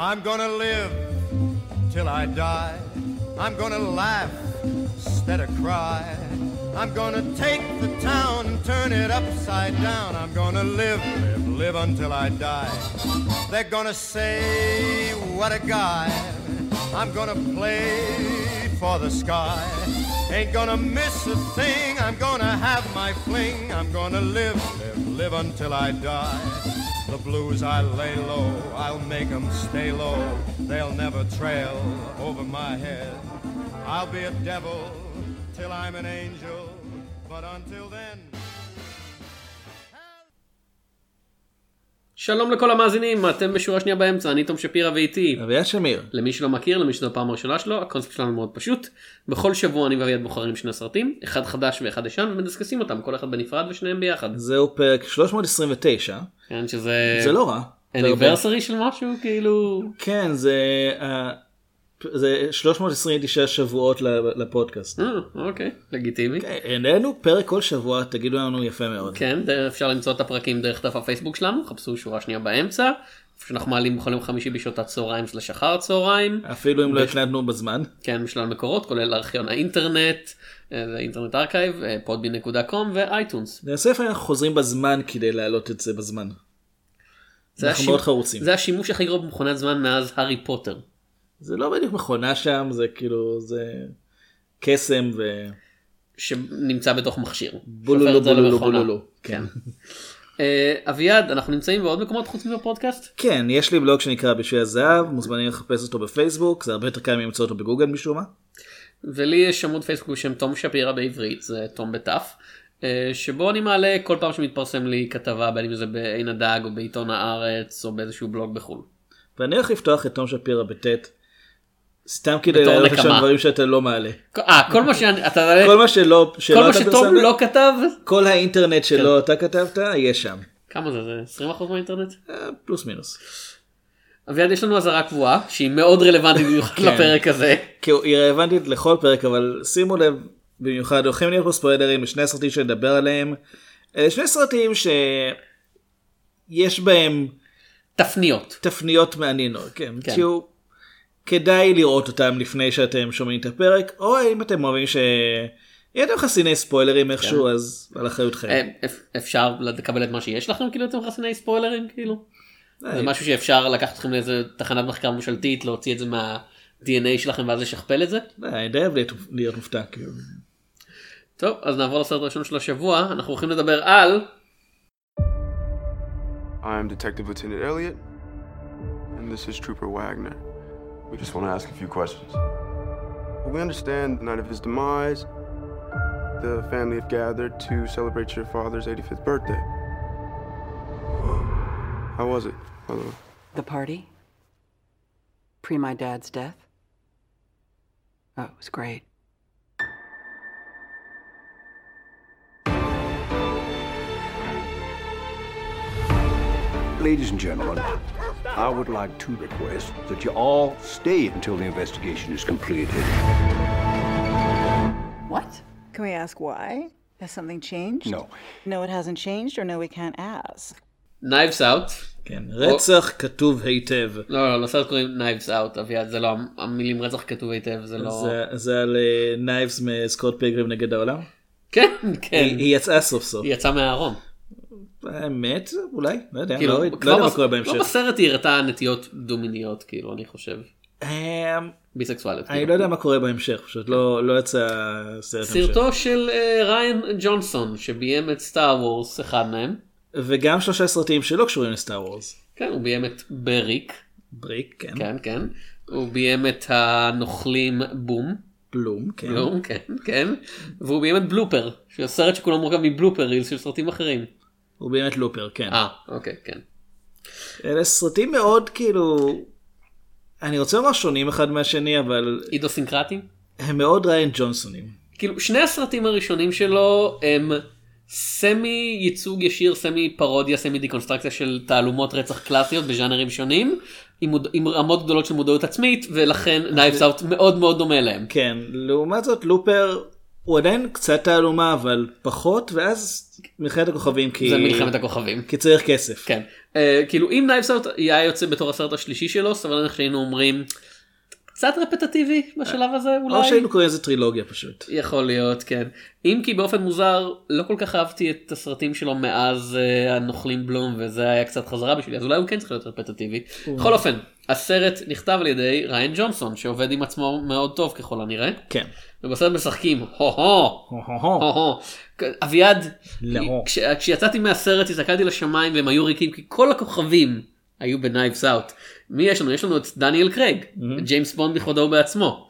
I'm gonna live till I die. I'm gonna laugh instead of cry. I'm gonna take the town and turn it upside down. I'm gonna live, live, live until I die. They're gonna say, what a guy. I'm gonna play for the sky. Ain't gonna miss a thing. I'm gonna have my fling. I'm gonna live, live, live until I die. The blues I lay low, I'll make 'em stay low. They'll never trail over my head. I'll be a devil till I'm an angel, but until then. שלום לכל המאזינים, אתם בשורה שנייה באמצע, אני תום שפירא ואיתי. אביעד שמיר. למי שלא מכיר, למי שזו הפעם הראשונה שלו, הקונספט שלנו מאוד פשוט. בכל שבוע אני ואביעד בוחרים שני סרטים, אחד חדש ואחד ישן, ומדסקסים אותם, כל אחד בנפרד ושניהם ביחד. זהו פרק 329. כן, שזה... זה לא רע. אניברסרי של משהו, כאילו... כן, זה... אה, זה 329 שבועות לפודקאסט. אה, אוקיי, לגיטימי. כן, העלינו פרק כל שבוע, תגידו לנו יפה מאוד. כן, אפשר למצוא את הפרקים דרך דף הפייסבוק שלנו, חפשו שורה שנייה באמצע. שאנחנו מעלים בכל יום חמישי בשעות הצהריים סלש אחר הצהריים. אפילו אם לא הקלטנו בזמן. כן, בשלל מקורות, כולל ארכיון האינטרנט, אה, Internet Archive, אה, podbean.com ו iTunes. איפה אנחנו חוזרים בזמן כדי להעלות את זה בזמן. זה אנחנו מאוד חרוצים. זה השימוש הכי גרוע במכונת זמן מאז הארי פוטר. זה לא בדיוק מכונה שם, זה כאילו, זה קסם ו... שנמצא בתוך מכשיר. בולולו, בולולו. בולולו. כן. אה, אביעד, אנחנו נמצאים בעוד מקומות חוץ מהפודקאסט? כן, יש לי בלוג שנקרא בשביל הזהב, מוזמנים לחפש אותו בפייסבוק, זה הרבה יותר קל מלמצוא אותו בגוגל משום מה. ולי יש עמוד פייסבוק בשם תום שפירא בעברית, זה תום בתף, אה, שבו אני מעלה כל פעם שמתפרסם לי כתבה, בין אם זה בעין הדג או בעיתון הארץ או באיזשהו בלוג בחו"ל. ואני הולך לפתוח את תום שפירא בטית, סתם כדי להעלות נקמה. דברים שאתה לא מעלה. אה, כל מה שאני, אתה, כל מה שלא, כל מה פרסמת, לא כתב, כל האינטרנט שלא אתה כתבת, יהיה שם. כמה זה, זה 20% מהאינטרנט? אה, פלוס מינוס. אביעד יש לנו אזהרה קבועה, שהיא מאוד רלוונטית במיוחד כן. לפרק הזה. היא רלוונטית לכל פרק, אבל שימו לב, במיוחד הולכים להיות פה ספוילרים לשני סרטים שנדבר עליהם. אלה שני סרטים שיש בהם תפניות. תפניות מעניינות, כן, כן. כאילו כדאי לראות אותם לפני שאתם שומעים את הפרק, או אם אתם אוהבים ש... אם אתם חסיני ספוילרים איכשהו, אז על אחריותכם. אה, אפ- אפשר לקבל את מה שיש לכם כאילו אתם חסיני ספוילרים כאילו? אה, זה משהו שאפשר לקחת אתכם לאיזה תחנת מחקר ממשלתית להוציא את זה מה-DNA שלכם ואז לשכפל את זה? אה, אני די אוהב להיות- להיות מופתע, כאילו. טוב אז נעבור לסרט הראשון של השבוע אנחנו הולכים לדבר על I'm Detective Lieutenant Elliot, and this is Trooper Wagner. We just want to ask a few questions. We understand the night of his demise, the family have gathered to celebrate your father's 85th birthday. How was it, by the way? The party? Pre my dad's death? Oh, it was great. Ladies and gentlemen, I would like to request that you all stay until the investigation is completed. What? Can we ask why? Has something changed? No. No, it hasn't changed, or no, we can't ask. Knives Out. כן, רצח כתוב היטב. לא לא לסרט קוראים Knives Out אביעד זה לא המילים רצח כתוב היטב זה לא זה- זה על נייבס מסקוט פילגרים נגד העולם? כן כן היא היא יצאה סוף סוף. היא יצאה מהארון. האמת? אולי? לא יודע, כאילו, לא לא יודע מה קורה בהמשך. בסרט היא הראתה נטיות דו-מיניות כאילו אני חושב אמ, ביסקסואלית. אני כאילו. לא יודע מה קורה בהמשך, פשוט לא לא יצא סרט המשך. סרטו של אה, ריין ג'ונסון שביים את סטאר וורס אחד מהם. וגם שלושה סרטים שלא קשורים לסטאר וורס. כן הוא ביים את בריק. בריק, כן. כן כן. הוא ביים את הנוכלים בום. בלום, כן. בלום כן כן. והוא ביים את בלופר. שהוא סרט שכולו מורכב מבלופר רילס של סרטים אחרים. הוא באמת לופר, כן. אה אוקיי כן. אלה סרטים מאוד כאילו... אני רוצה לומר שונים אחד מהשני, אבל אידוסינקרטים. הם מאוד ריין ג'ונסונים. כאילו שני הסרטים הראשונים שלו הם סמי ייצוג ישיר סמי פרודיה סמי דיקונסטרקציה של תעלומות רצח קלאסיות בז'אנרים שונים עם, מוד... עם רמות גדולות של מודעות עצמית ולכן Knives Out מאוד מאוד דומה להם. כן, לעומת זאת Looper הוא עדיין קצת תעלומה אבל פחות ואז מלחמת הכוכבים כי זה מלחמת הכוכבים. כי צריך כסף. כן. אה, כאילו אם Knives Out היה יוצא בתור הסרט השלישי שלו סביר להניח שהיינו אומרים קצת רפטטיבי בשלב הזה או אולי. שהיינו קוראים לזה טרילוגיה פשוט. יכול להיות כן. אם כי באופן מוזר לא כל כך אהבתי את הסרטים שלו מאז אה, הנוכלים בלום וזה היה קצת חזרה בשבילי אז אולי הוא כן צריך להיות רפטטיבי. בכל אופן הסרט נכתב על ידי ריין ג'ונסון שעובד עם עצמו מאוד טוב ככל הנראה. כן. ובסרט משחקים הו-הו. הו-הו. אביעד, לא. כש- כשיצאתי מהסרט הסתכלתי לשמיים והם היו ריקים כי כל הכוכבים היו ב Knives Out. מי יש לנו? יש לנו את דניאל קרייג, את ג'יימס בונד בכבודו ובעצמו,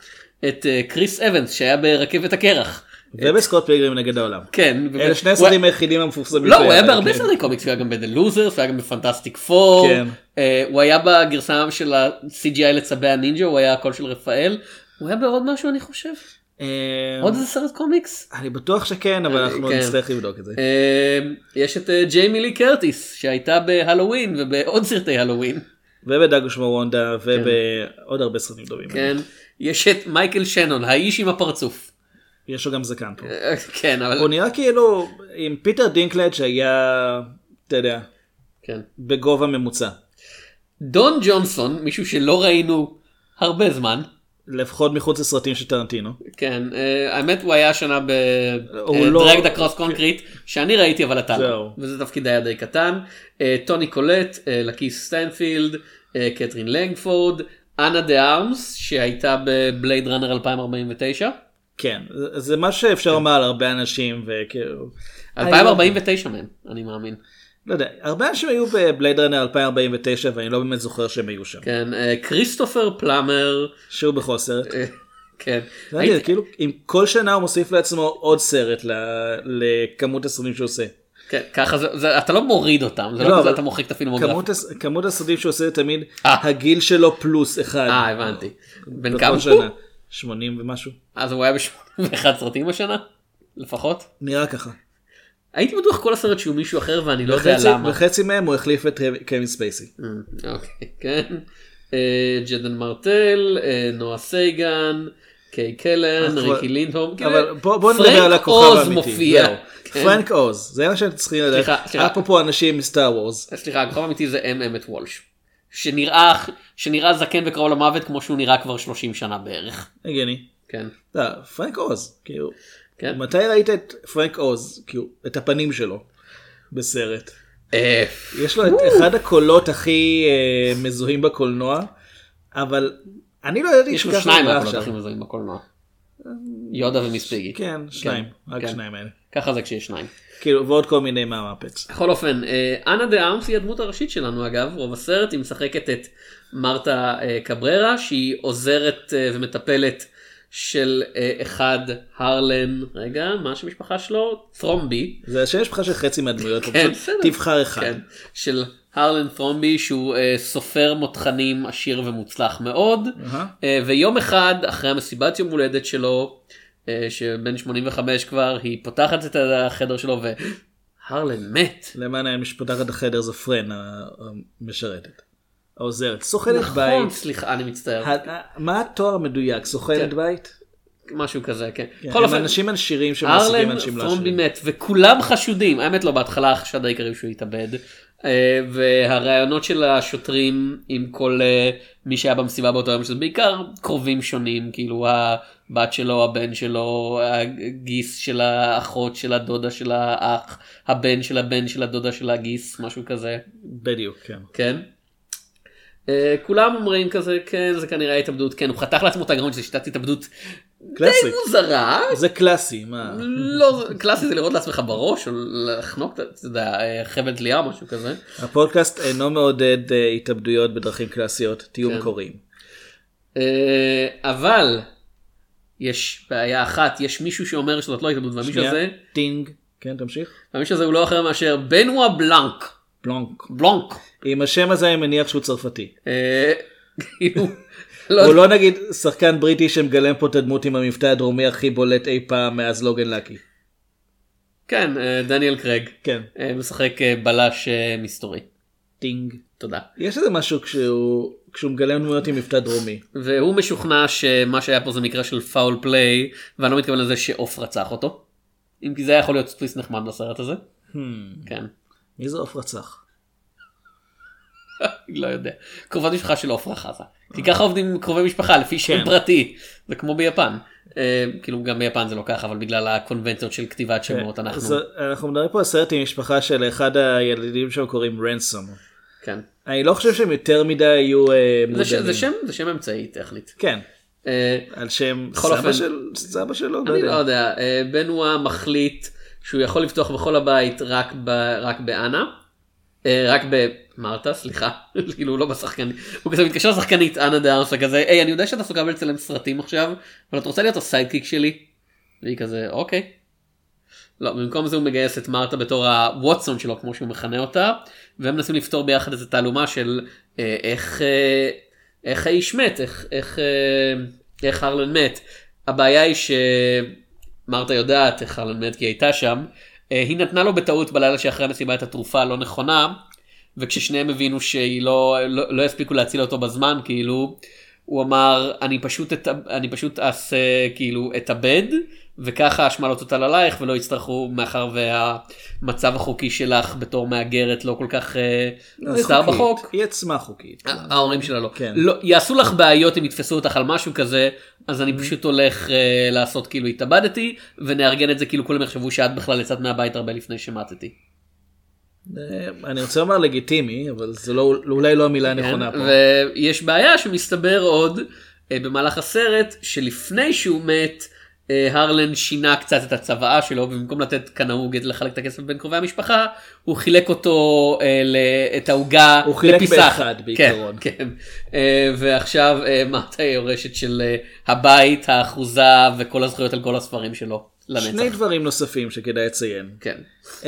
את אה, כריס אבנס שהיה ברכבת הקרח. ובסקוט פילגרים נגד העולם. כן. אלה שני הסרטים היחידים המפורסמים. לא, הוא היה בהרבה כן. סרטי קומיקס, הוא היה גם ב-The Losers, הוא היה גם ב Fantastic Four, כן. אה, הוא היה בגרסה של ה-CGI לצבי הנינג'ה, הוא היה הקול של רפאל, הוא היה בעוד משהו אני חושב, עוד איזה סרט קומיקס. אני בטוח שכן אבל אה, אנחנו כן. נצטרך לבדוק את זה. אה, יש את אה, ג'יימי לי קרטיס שהייתה בהלואוין ובעוד סרטי הלואוין. ובדג ושמו ונדה ובעוד הרבה סרטים טובים. כן. יש את מייקל שנון, האיש עם הפרצוף. יש לו גם זקן פה. אה, כן, אבל... הוא נראה כאילו אם פיטר דינקלג' שהיה, אתה יודע, כן. בגובה ממוצע. דון ג'ונסון, מישהו שלא ראינו הרבה זמן. לפחות מחוץ לסרטים של טרנטינו. כן, אה, האמת הוא היה השנה ב Dragged Across Concrete, שאני ראיתי אבל אתה. לא. וזה תפקיד היה די קטן. אה, טוני קולט, אה, לקית' סטנפילד, קתרין לנגפורד, אנה דה ארמס שהייתה ב Blade Runner 2049. כן, זה- זה מה שאפשר לומר על הרבה אנשים וכאילו, 2049 מהם, אני מאמין. לא יודע, הרבה אנשים היו בבלייד רנר 2049 ואני לא באמת זוכר שהם היו שם. כן, אה, כריסטופר פלאמר, שהוא בכל סרט. אה, כן. הייתי- כאילו, אם כל שנה הוא מוסיף לעצמו עוד סרט ל- לכמות הסרטים שהוא עושה. כן, ככה זה, זה, אתה לא מוריד אותם, זה לא, לא, כזה אתה מוחק את הפילמוגרפיה. כמות כמות הסרטים שהוא עושה תמיד אה. הגיל שלו פלוס אחד. אה, הבנתי. בן כמה הוא? שנה. 80 ומשהו. אז הוא היה ב-81 סרטים השנה? לפחות? נראה ככה. הייתי בטוח כל הסרט שהוא מישהו אחר ואני לא יודע למה. וחצי מהם הוא החליף את קווין ספייסי. אה, אוקיי, כן. אה, ג'יידן מרטל, אה, נואה סגן, קיי קאלן, ריקי לינדהום. כאילו, אבל בוא נדבר על הכוכב האמיתי. כן. פרנק עוז, זה מה שאתם צריכים לדעת. אפרופו אנשים מ Star Wars. סליחה, הכוכב האמיתי זה אם אמת וולש. שנראה, שנראה זקן וקרוב למוות כמו שהוא נראה כבר 30 שנה בערך. הגיוני. כן. לא, פרנק עוז, כאילו, כן. מתי ראית את פרנק עוז, כאילו, את הפנים שלו בסרט? אה, יש לו את אחד הקולות הכי אה, מזוהים בקולנוע, אבל אני לא ידעתי יש לו שניים מהקולות. הכי מזוהים בקולנוע. יודה ומיס פיגי. כן, שניים, רק כן. שניים האלה. ככה זה כשיש שניים. כאילו, ועוד כל מיני מהמפץ. בכל אופן, אה, אנה דה ארמס היא הדמות הראשית שלנו אגב, רוב הסרט היא משחקת את מרתה קבררה שהיא עוזרת ומטפלת של אה, אחד הרלן, רגע, מה השם המשפחה שלו? תרומבי. זה השם משפחה של חצי מהדמויות, כן, פשוט. תבחר אחד. כן, של הרלן תרומבי שהוא אה, סופר מותחנים עשיר ומוצלח מאוד אהה. אה, ויום אחד אחרי המסיבת יום הולדת שלו אה, שבן 85 כבר היא פותחת את החדר שלו והרלן מת. למען האמת שפותחת החדר זו פרן המשרתת. העוזרת. סוכנת נכון, בית. סליחה אני מצטער. ה- ה- מה התואר המדויק? סוכנת כן. בית? משהו כזה כן. כן, בכל אופן, אנשים עשירים שמעסיקים ארלן אנשים לא עשירים. מת וכולם חשודים האמת לא בהתחלה החשד העיקרי שהוא התאבד אה, והראיונות של השוטרים עם כל אה, מי שהיה במסיבה באותו יום שזה בעיקר קרובים שונים כאילו הבת שלו הבן שלו הגיס של האחות של הדודה של האח הבן של הבן של הדודה של הגיס משהו כזה בדיוק, כן. כן. אה, כולם אומרים כזה כן זה כנראה התאבדות כן הוא חתך לעצמו את הגרון שזה שיטת התאבדות קלאסי. מוזרה זה קלאסי, מה? לא קלאסי זה לראות לעצמך בראש או לחנוק אתה יודע, חבל תלייה או משהו כזה. הפודקאסט אינו מעודד אה, התאבדויות בדרכים קלאסיות, תהיו כן. מקוריים. אה, אבל יש בעיה אחת יש מישהו שאומר שזאת לא התאבדות והמישהו הזה טינג. כן, תמשיך. והמישהו הזה הוא לא אחר מאשר בנואה בלאנק בלונק. בלונק. עם השם הזה אני מניח שהוא צרפתי. אה, כאילו, לא הוא. לא נגיד שחקן בריטי שמגלם פה את הדמות עם המבטא הדרומי הכי בולט אי פעם מאז Logan Lucky. כן אה, דניאל קרייג כן. אה, משחק בלש מסתורי. טינג. תודה. יש איזה משהו כשהוא כשהוא מגלם דמויות עם מבטא דרומי. והוא משוכנע שמה שהיה פה זה מקרה של פאול פליי ואני לא מתכוון לזה שעוף רצח אותו. אם כי זה היה יכול להיות טוויסט נחמד בסרט הזה. כן. מי זה עוף רצח? לא יודע. קרובת משפחה של עופרה חזה. כי ככה עובדים קרובי משפחה לפי שם כן. פרטי. זה כמו ביפן. אה, כאילו גם ביפן זה לא ככה אבל בגלל הקונבנציות של כתיבת שמות אנחנו. אנחנו מדברים פה על סרט עם משפחה של אחד הילדים שם קוראים רנסום. כן. אני לא חושב שהם יותר מדי היו אה, מודעים. זה שם זה שם אמצעי טכנית. כן. אה, על שם סבא שלו? לא אני לא יודע. אה, בנואה מחליט שהוא יכול לבטוח בכל הבית רק, ב, רק באנה, אה, רק במרתה, סליחה, כאילו הוא לא בשחקנית, הוא כזה מתקשר לשחקנית אנה דה ארמס כזה, היי אני יודע שאתה עסוקה בלצלם סרטים עכשיו, אבל את רוצה להיות ה sidekick שלי? והיא כזה אוקיי. לא, במקום זה הוא מגייס את מרתה בתור הווטסון שלו כמו שהוא מכנה אותה, והם מנסים לפתור ביחד איזה תעלומה של אה, איך, אה, איך האיש מת, איך, איך, אה, איך הרלן מת. הבעיה היא שמרתה יודעת איך הרלן מת כי היא הייתה שם, אה, היא נתנה לו בטעות בלילה שאחרי המסיבה את התרופה הלא נכונה, וכששניהם הבינו שהיא לא, לא, לא הספיקו להציל אותו בזמן, כאילו, הוא אמר, אני פשוט, את, אני פשוט אעשה, כאילו, אתאבד, וככה האשמה לא תוטל עלייך, ולא יצטרכו, מאחר והמצב החוקי שלך בתור מהגרת לא כל כך אה, לא, מוסדר. בחוק. היא עצמה חוקית. ההורים שלה לא. כן. לא. יעשו לך בעיות אם יתפסו אותך על משהו כזה, אז אני פשוט הולך אה, לעשות כאילו התאבדתי, ונארגן את זה כאילו כולם יחשבו שאת בכלל יצאת מהבית הרבה לפני שמטתי. אה, אני רוצה לומר לגיטימי אבל זה לא אולי לא המילה הנכונה כן? פה. ויש בעיה שמסתבר עוד אה, במהלך הסרט שלפני שהוא מת אה, הרלן שינה קצת את הצוואה שלו ובמקום לתת כנהוג לחלק את הכסף בין קרובי המשפחה הוא חילק אותו ל- את העוגה הוא חילק לפיסה. באחד בעיקרון. כן, כן. ועכשיו מטה היא יורשת של הבית האחוזה וכל הזכויות על כל הספרים שלו לנצח. שני דברים נוספים שכדאי לציין. כן.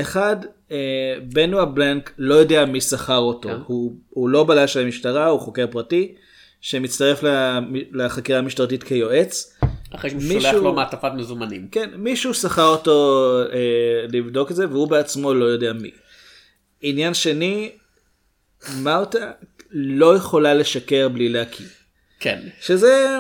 אחד, אה, בנוע בלנק לא יודע מי שכר אותו, כן. הוא, הוא לא בלש של המשטרה, הוא חוקר פרטי, שמצטרף לחקירה המשטרתית כיועץ. אחרי שהוא מישהו- שולח לו מעטפת מזומנים. כן, מישהו שכר אותו אה, לבדוק את זה, והוא בעצמו לא יודע מי. עניין שני, מרתה לא יכולה לשקר בלי להקיא. כן. שזה,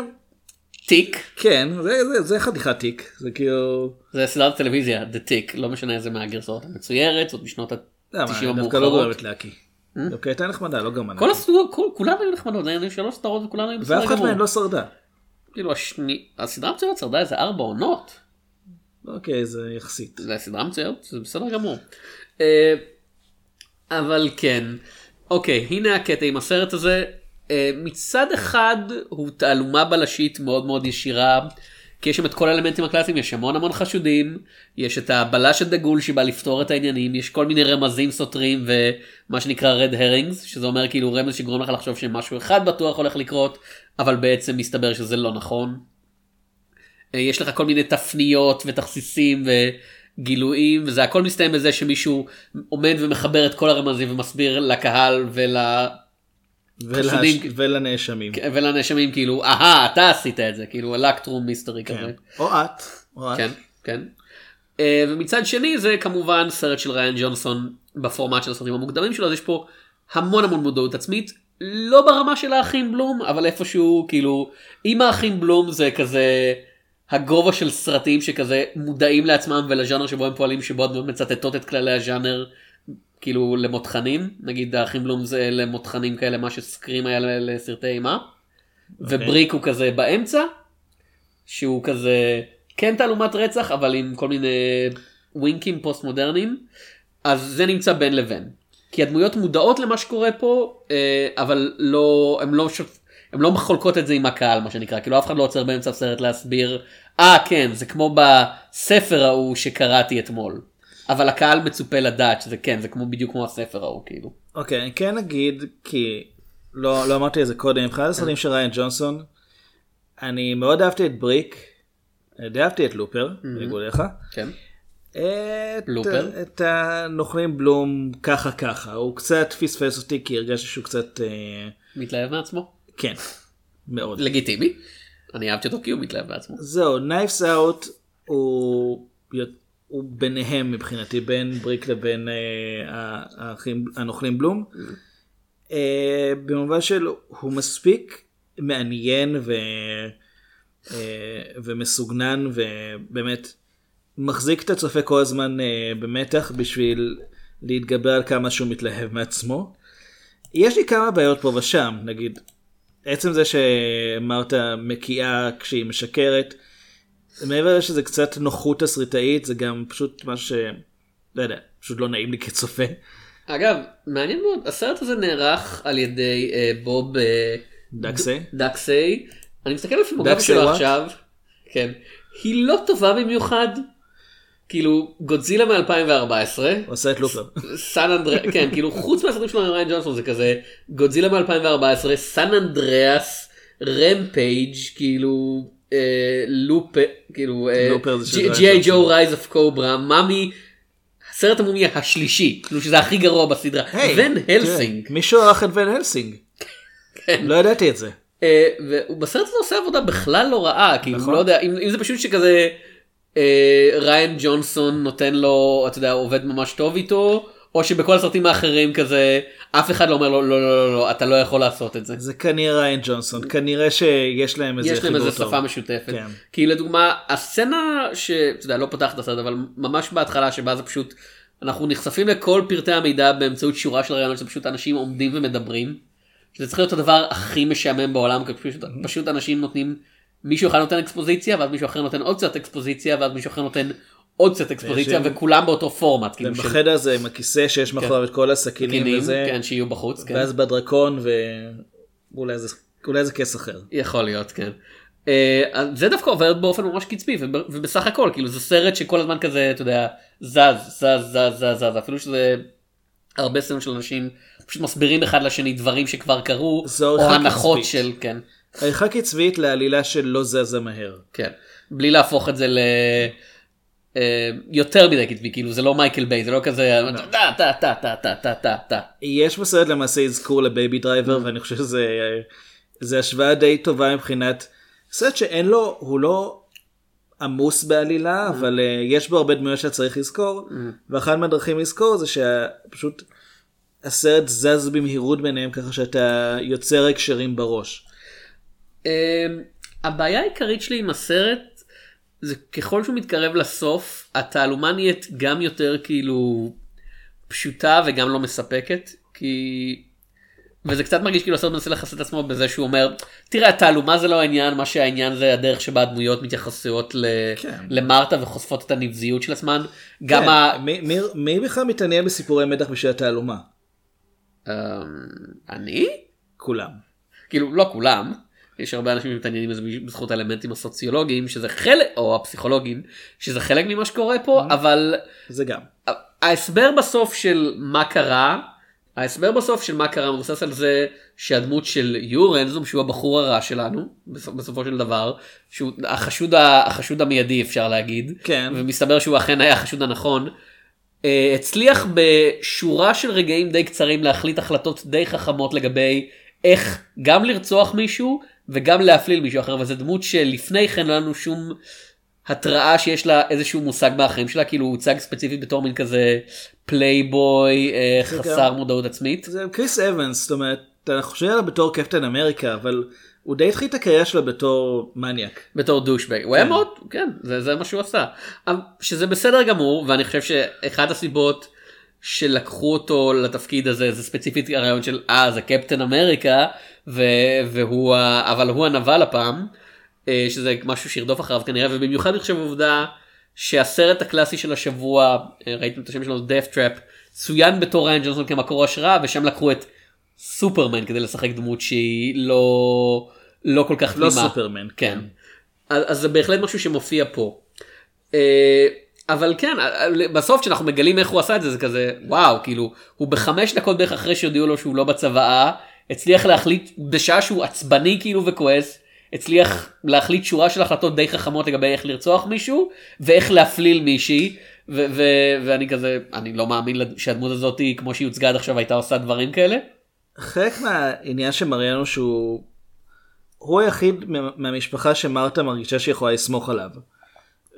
תיק. כן, זה, זה, זה חתיכת תיק, זה כאילו... זה סדרת טלוויזיה, The Tick, לא משנה איזה מהגרסאות המצוירת, זאת משנות למה, ה-90 דווקא לא המאוחרות. גורמת להקיא. דווקא הייתה נחמדה, לא גרמנה. כל הסדרות, כולן היו נחמדות, היו שלוש סדרות וכולן היו בסדר ואף אחת גמור. מהן לא שרדה. כאילו הסדרה המצוירת שרדה איזה ארבע עונות. אוקיי, זה יחסית. זה סדרה מצוירת, זה בסדר גמור. אה, אבל כן, אוקיי, הנה הקטע עם הסרט הזה. אה, מצד אחד הוא תעלומה בלשית מאוד מאוד ישירה. כי יש שם את כל האלמנטים הקלאסיים, יש המון המון חשודים, יש את הבלש הדגול שבא לפתור את העניינים, יש כל מיני רמזים סותרים ומה שנקרא red herrings, שזה אומר כאילו רמז שגורם לך לחשוב שמשהו אחד בטוח הולך לקרות, אבל בעצם מסתבר שזה לא נכון. אה, יש לך כל מיני תפניות ותכסיסים וגילויים וזה הכל מסתיים בזה שמישהו עומד ומחבר את כל הרמזים ומסביר לקהל ול... ולה- חשודים- ולנאשמים. ולנאשמים כאילו אהה אתה עשית את זה כאילו אלקטרום מיסטרי כן. כזה. או את. או את. כן כן. אה, ומצד שני זה כמובן סרט של ריין ג'ונסון בפורמט של הסרטים המוקדמים שלו אז יש פה המון המון מודעות עצמית לא ברמה של האחים בלום אבל איפשהו כאילו אם האחים בלום זה כזה הגובה של סרטים שכזה מודעים לעצמם ולז'אנר שבו הם פועלים שבו הדמות מצטטות את כללי הז'אנר כאילו למותחנים נגיד האחים בלום זה למותחנים כאלה מה שסקרים היה לסרטי אימה ובריק הוא כזה באמצע שהוא כזה כן תעלומת רצח אבל עם כל מיני ווינקים פוסט מודרניים אז זה נמצא בין לבין. כי הדמויות מודעות למה שקורה פה אה, אבל לא הם לא שופ... הם לא מחולקות את זה עם הקהל מה שנקרא כאילו אף אחד לא עוצר באמצע הסרט להסביר אה כן זה כמו בספר ההוא שקראתי אתמול. אבל הקהל מצופה לדעת שזה כן זה כמו בדיוק כמו הספר ההוא כאילו. אוקיי, אני כן אגיד, כי לא, לא אמרתי את זה קודם, אחד הסרטים של ריין ג'ונסון, אני מאוד אהבתי את בריק, די אהבתי את Looper, בניגוד אליך. כן. את, Looper? את הנוכלים בלום ככה ככה, הוא קצת פספס אותי כי הרגשתי שהוא קצת, אה, מתלהב מעצמו. כן, מאוד. לגיטימי. אני אהבתי אותו כי הוא מתלהב מעצמו. זהו, Knives Out הוא, הוא ביניהם מבחינתי, בין בריק לבין אה, האחים הנוכלים בלום. אה, במובן של הוא מספיק מעניין ו... אה, ומסוגנן ובאמת מחזיק את הצופה כל הזמן במתח בשביל להתגבר על כמה שהוא מתלהב מעצמו. יש לי כמה בעיות פה ושם, נגיד, עצם זה שמרתה מקיאה כשהיא משקרת, מעבר לזה שזה קצת נוחות תסריטאית, זה גם פשוט משהו ש... לא יודע, פשוט לא נעים לי כצופה. אגב, מעניין מאוד, הסרט הזה נערך על ידי אה, בוב אה, דקסי? דקסי. אני מסתכל על הפילמוגרפיה דקסי שלו what? עכשיו, כן, היא לא טובה במיוחד. כאילו גודזילה מ-2014, הוא עשה את Looper. סן אנדריאס, כן, כאילו חוץ מהסרטים שלו עם ריין ג'ונסון זה כזה גודזילה מ-2014, סן אנדריאס, Rampage, כאילו אה, כאילו Looper זה של ריין G.I. ג'ונסון. Joe Rise of Cobra, Mummy, הסרט המומי השלישי, כאילו שזה הכי גרוע בסדרה, ון הלסינג. מישהו ערך את ון הלסינג. כן. לא ידעתי את זה. אה, והוא בסרט הזה עושה עבודה בכלל לא רעה, כאילו. לא יודע, אם, זה פשוט שכזה אה, ריין ג'ונסון נותן לו, אתה יודע, עובד ממש טוב איתו, או שבכל הסרטים האחרים כזה, אף אחד לא אומר לו, לא, לא, לא, לא, אתה לא יכול לעשות את זה. זה כנראה ריין ג'ונסון, כנראה שיש להם איזה יש להם איזה. שפה משותפת. כן. כי לדוגמה, הסצנה שאתה יודע, לא פותחת את הסרט, אבל ממש בהתחלה שבה זה פשוט, אנחנו נחשפים לכל פרטי המידע באמצעות שורה של רעיונות, שזה פשוט אנשים עומדים ומדברים. שזה צריך להיות הדבר הכי משעמם בעולם, כי פשוט, פשוט אנשים נותנים, מישהו אחד נותן אקספוזיציה, ואז מישהו אחר נותן עוד קצת אקספוזיציה, ואז מישהו אחר נותן עוד קצת אקספוזיציה, וכולם באותו פורמט. כאילו, של בחדר הזה עם הכיסא שיש מאחוריו את כל הסכינים וזה, כן, שיהיו בחוץ, כן. ואז בדרקון ואולי זה אולי זה כס אחר. יכול להיות, כן. אז זה דווקא עובד באופן ממש קצבי, וב- ובסך הכל, כאילו זה סרט שכל הזמן כזה, אתה יודע, זז, זז, זז, זז, זז, אפילו שזה הרבה סצנות של אנשים פשוט מסבירים אחד לשני דברים שכבר קרו, או הנחות קצבית. של, כן, עריכה קצבית לעלילה של לא זזה מהר. כן, בלי להפוך את זה ל... אה, יותר מדי קצבי, כאילו זה לא מייקל ביי, זה לא כזה, טה טה טה טה טה טה טה טה. יש בסרט למעשה אזכור ל Baby Driver Mm. ואני חושב שזה זה השוואה די טובה מבחינת סרט שאין לו הוא לא עמוס בעלילה Mm. אבל אה, יש בו הרבה דמויות שאתה צריך לזכור ואחת מהדרכים לזכור זה שפשוט הסרט זז במהירות ביניהם ככה שאתה יוצר הקשרים בראש. אמ, הבעיה העיקרית שלי עם הסרט זה ככל שהוא מתקרב לסוף התעלומה נהיית גם יותר כאילו פשוטה וגם לא מספקת כי וזה קצת מרגיש כאילו הסרט מנסה לכסות את עצמו בזה שהוא אומר תראה התעלומה זה לא העניין מה שהעניין זה הדרך שבה הדמויות מתייחסות ל... כן. למרתה וחושפות את הנבזיות של עצמן גם כן, ה... מי, מי, מי בכלל מתעניין בסיפורי מתח בשביל התעלומה? אמ, אני כולם. כאילו לא כולם יש הרבה אנשים שמתעניינים בזכות האלמנטים הסוציולוגיים שזה חלק או הפסיכולוגיים שזה חלק ממה שקורה פה אבל זה גם. ההסבר בסוף של מה קרה ההסבר בסוף של מה קרה מבוסס על זה שהדמות של יורנזום שהוא הבחור הרע שלנו בסופ- בסופו של דבר שהוא החשוד החשוד המיידי אפשר להגיד כן. ומסתבר שהוא אכן היה החשוד הנכון. אה, הצליח בשורה של רגעים די קצרים להחליט החלטות די חכמות לגבי איך גם לרצוח מישהו וגם להפליל מישהו אחר וזו דמות שלפני כן לא לנו שום התראה שיש לה איזשהו מושג מהחיים שלה כאילו הוא הוצג ספציפית בתור מין כזה פלייבוי אה, חסר גם- מודעות עצמית. זה קריס אבנס, זאת אומרת, אתה חושב עליו בתור קפטן אמריקה, אבל הוא די התחיל את הקריירה שלו בתור מניאק. בתור douchebag הוא היה מאוד כן זה, זה מה שהוא עשה שזה בסדר גמור ואני חושב שאחת הסיבות שלקחו אותו לתפקיד הזה זה ספציפית הרעיון של אה זה קפטן אמריקה והוא ה- אבל הוא הנבל הפעם אה, שזה משהו שירדוף אחריו כנראה ובמיוחד אני חושב עובדה שהסרט הקלאסי של השבוע אה, ראיתם את השם שלו death trap צוין בתור ריין ג'ונסון כמקור השראה ושם לקחו את סופרמן כדי לשחק דמות שהיא לא לא כל כך לא תמימה. סופרמן, כן. אז, אז זה בהחלט משהו שמופיע פה. אה, אבל כן, בסוף כשאנחנו מגלים איך הוא עשה את זה, זה כזה, וואו, כאילו, הוא בחמש דקות בערך אחרי שהודיעו לו שהוא לא בצוואה, הצליח להחליט, בשעה שהוא עצבני כאילו וכועס, הצליח להחליט שורה של החלטות די חכמות לגבי איך לרצוח מישהו, ואיך להפליל מישהי, ו- ו- ואני כזה, אני לא מאמין שהדמות הזאת, כמו שהיא הוצגה עד עכשיו, הייתה עושה דברים כאלה. חלק מהעניין שמראה לנו שהוא הוא היחיד מה- מהמשפחה שמרתה מרגישה שהיא יכולה לסמוך עליו.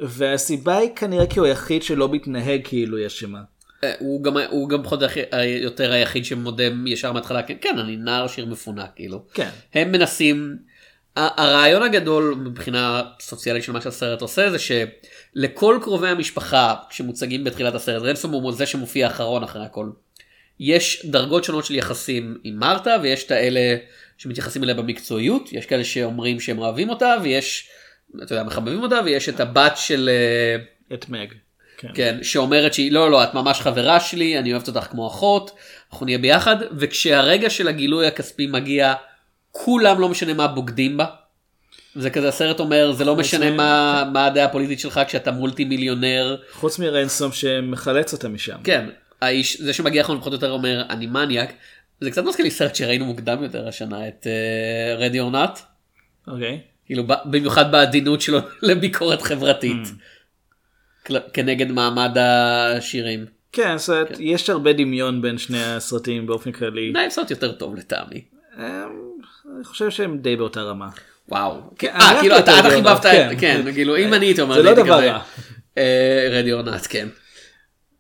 והסיבה היא כנראה כי הוא היחיד שלא מתנהג כאילו היא אשמה. אה, הוא גם הוא גם פחות הכי- יותר היחיד שמודה ישר מההתחלה כן כן אני נער שיר מפונק כאילו כן. הם מנסים הרעיון הגדול מבחינה סוציאלית של מה שהסרט עושה זה שלכל קרובי המשפחה שמוצגים בתחילת הסרט רנסום הוא זה שמופיע אחרון אחרי הכל. יש דרגות שונות של יחסים עם מרתה ויש את האלה שמתייחסים אליה במקצועיות יש כאלה שאומרים שהם אוהבים אותה ויש אתה יודע, מחבבים אותה ויש את הבת של אה, את מג. כן. כן, שאומרת שהיא לא לא את ממש חברה שלי אני אוהבת אותך כמו אחות אנחנו נהיה ביחד וכשהרגע של הגילוי הכספי מגיע כולם לא משנה מה בוגדים בה. זה כזה הסרט אומר זה לא משנה מ- מה מה הדעה הפוליטית שלך כשאתה מולטי מיליונר חוץ מרנסום שמחלץ אותה משם. כן האיש זה שמגיע אחרון פחות או יותר אומר אני מניאק. זה קצת מזכיר לי סרט שראינו מוקדם יותר השנה את רדי אורנט אוקיי. כאילו במיוחד בעדינות שלו לביקורת חברתית כל- כנגד מעמד העשירים. כן, זאת אומרת, יש הרבה דמיון בין שני הסרטים באופן כללי. Knives סרט יותר טוב לטעמי. אמ, אני חושב שהם די באותה רמה. וואו. כן, אה כאילו אתה את אתה Ready חיבבת כן. כן כאילו אם אני הייתי אומר זה לא דבר רע. אה, Ready or Not כן.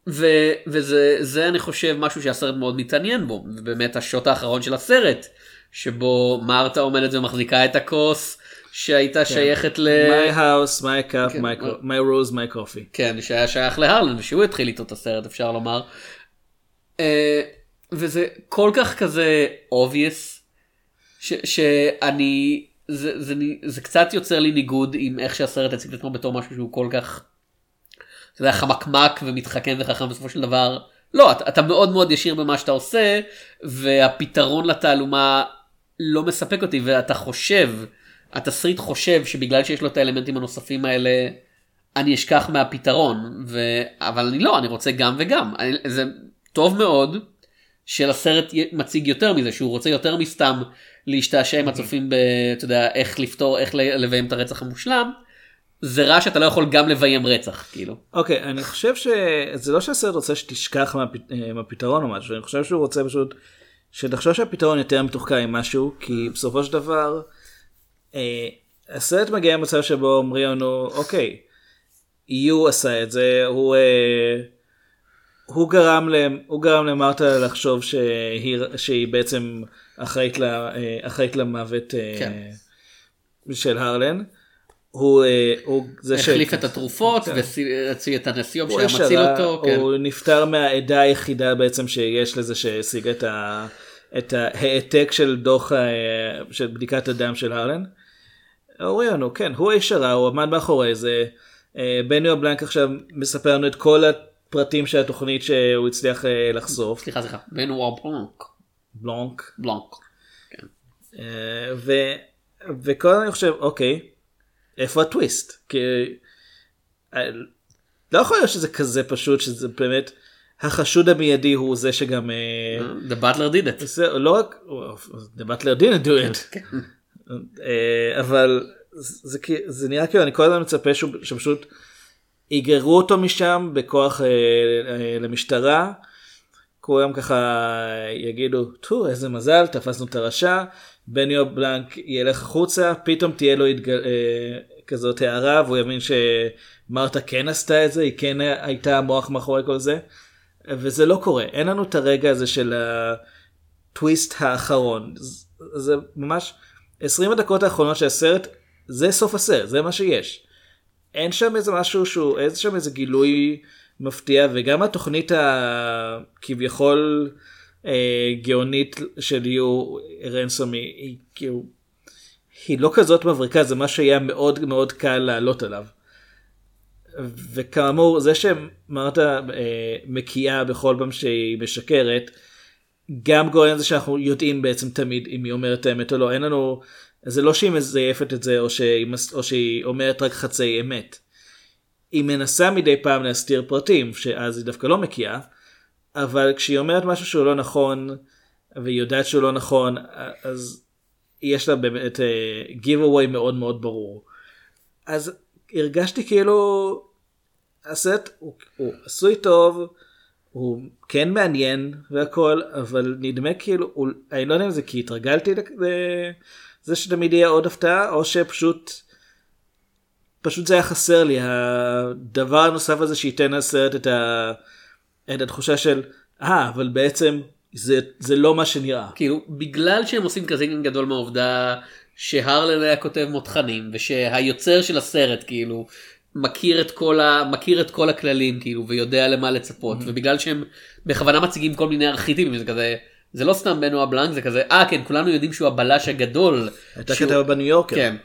ו- וזה זה אני חושב משהו שהסרט מאוד מתעניין בו ובאמת השוט האחרון של הסרט שבו מרתה עומדת ומחזיקה את הכוס שהייתה שייכת ל... My house, my cup, כן, my, co- my rose, my coffee. כן, שהיה שייך להרלן ושהוא התחיל איתו את הסרט אפשר לומר. אה, וזה כל כך כזה obvious ש- שאני זה, זה, זה קצת יוצר לי ניגוד עם איך שהסרט הציג את עצמו בתור משהו שהוא כל כך. אתה יודע, חמקמק ומתחכם וחכם בסופו של דבר. לא, אתה, אתה מאוד מאוד ישיר במה שאתה עושה והפתרון לתעלומה לא מספק אותי ואתה חושב, התסריט חושב שבגלל שיש לו את האלמנטים הנוספים האלה אני אשכח מהפתרון ו... אבל אני לא אני רוצה גם וגם. אני... זה טוב מאוד שלסרט מציג יותר מזה שהוא רוצה יותר מסתם להשתעשע עם הצופים ב... אתה יודע איך לפתור איך לביים את הרצח המושלם. זה רע שאתה לא יכול גם לביים רצח כאילו. אוקיי, אני חושב שזה לא שהסרט רוצה שתשכח מהפ- אה, מהפתרון או משהו, אני חושב שהוא רוצה פשוט שתחשוב שהפתרון יותר מתוחכם עם משהו, כי בסופו של דבר הסרט מגיע למצב שבו אומרים לנו, אוקיי, יו עשה את זה, הוא, אה, הוא, גרם, להם, הוא גרם למרתה לחשוב שהיא, שהיא בעצם אחראית, לה, אה, אחראית למוות אה, כן. של הרלן. הוא, אה, הוא זה החליף את התרופות והציע את הנסיוב הוא שהיה מציל הרע, אותו. כן. הוא נפטר מהעדה היחידה בעצם שיש לזה שהשיג את, ה, את ההעתק של דוח של בדיקת הדם של הרלן. אומרים לנו כן הוא איש הרע הוא עמד מאחורי זה. אה, בניו בלנק עכשיו מספר לנו את כל הפרטים של התוכנית שהוא הצליח אה, לחשוף. סליחה סליחה בן וואר בלונק. בלונק. בלונק. אה, ו, וכל אני חושב אוקיי איפה הטוויסט כי אה, לא יכול להיות שזה כזה פשוט שזה באמת החשוד המיידי הוא זה שגם אה, The Butler did it. זה לא רק The Butler didn't do it אה, אבל זה, כי- זה נראה כאילו אני כל הזמן מצפה שהוא- שפשוט יגררו אותו משם בכוח אה, אה, למשטרה. כולם ככה יגידו טו איזה מזל תפסנו את הרשע. בניו בלנק ילך החוצה פתאום תהיה לו התג... אה, כזאת הערה והוא יבין שמרתה כן עשתה את זה היא כן הייתה המוח מאחורי כל זה. וזה לא קורה. אין לנו את הרגע הזה של הטוויסט האחרון. זה- זה ממש 20 הדקות האחרונות של הסרט זה סוף הסרט זה מה שיש. אין שם איזה משהו שהוא אין שם איזה גילוי מפתיע וגם התוכנית הכביכול אה, גאונית של יו רנסום היא, היא כאילו היא לא כזאת מבריקה זה מה שהיה מאוד מאוד קל לעלות עליו. וכאמור זה שמרתה אה, מקיאה בכל פעם שהיא משקרת גם גורם לזה שאנחנו יודעים בעצם תמיד אם היא אומרת האמת או לא אין לנו זה לא שהיא מזייפת את זה או שהיא, או שהיא אומרת רק חצי אמת. היא מנסה מדי פעם להסתיר פרטים שאז היא דווקא לא מקיאה אבל כשהיא אומרת משהו שהוא לא נכון והיא יודעת שהוא לא נכון אז יש לה באמת uh, giveaway מאוד מאוד ברור. אז הרגשתי כאילו הסרט הוא, הוא עשוי טוב הוא כן מעניין והכל אבל נדמה כאילו הוא, אני לא יודע אם זה כי התרגלתי לזה שתמיד יהיה עוד הפתעה או שפשוט פשוט זה היה חסר לי הדבר הנוסף הזה שייתן לסרט את, את התחושה של, אה, אבל בעצם זה, זה לא מה שנראה. כאילו בגלל שהם עושים כזה גדול מהעובדה שהרלן היה כותב מותחנים ושהיוצר של הסרט כאילו מכיר את כל ה... מכיר את כל הכללים כאילו ויודע למה לצפות Mm-hmm. ובגלל שהם בכוונה מציגים כל מיני ארכיטיפים זה כזה זה לא סתם בנוע בלנק זה כזה אה כן כולנו יודעים שהוא הבלש הגדול. הייתה שהוא- כתבה בניו יורקר. כן.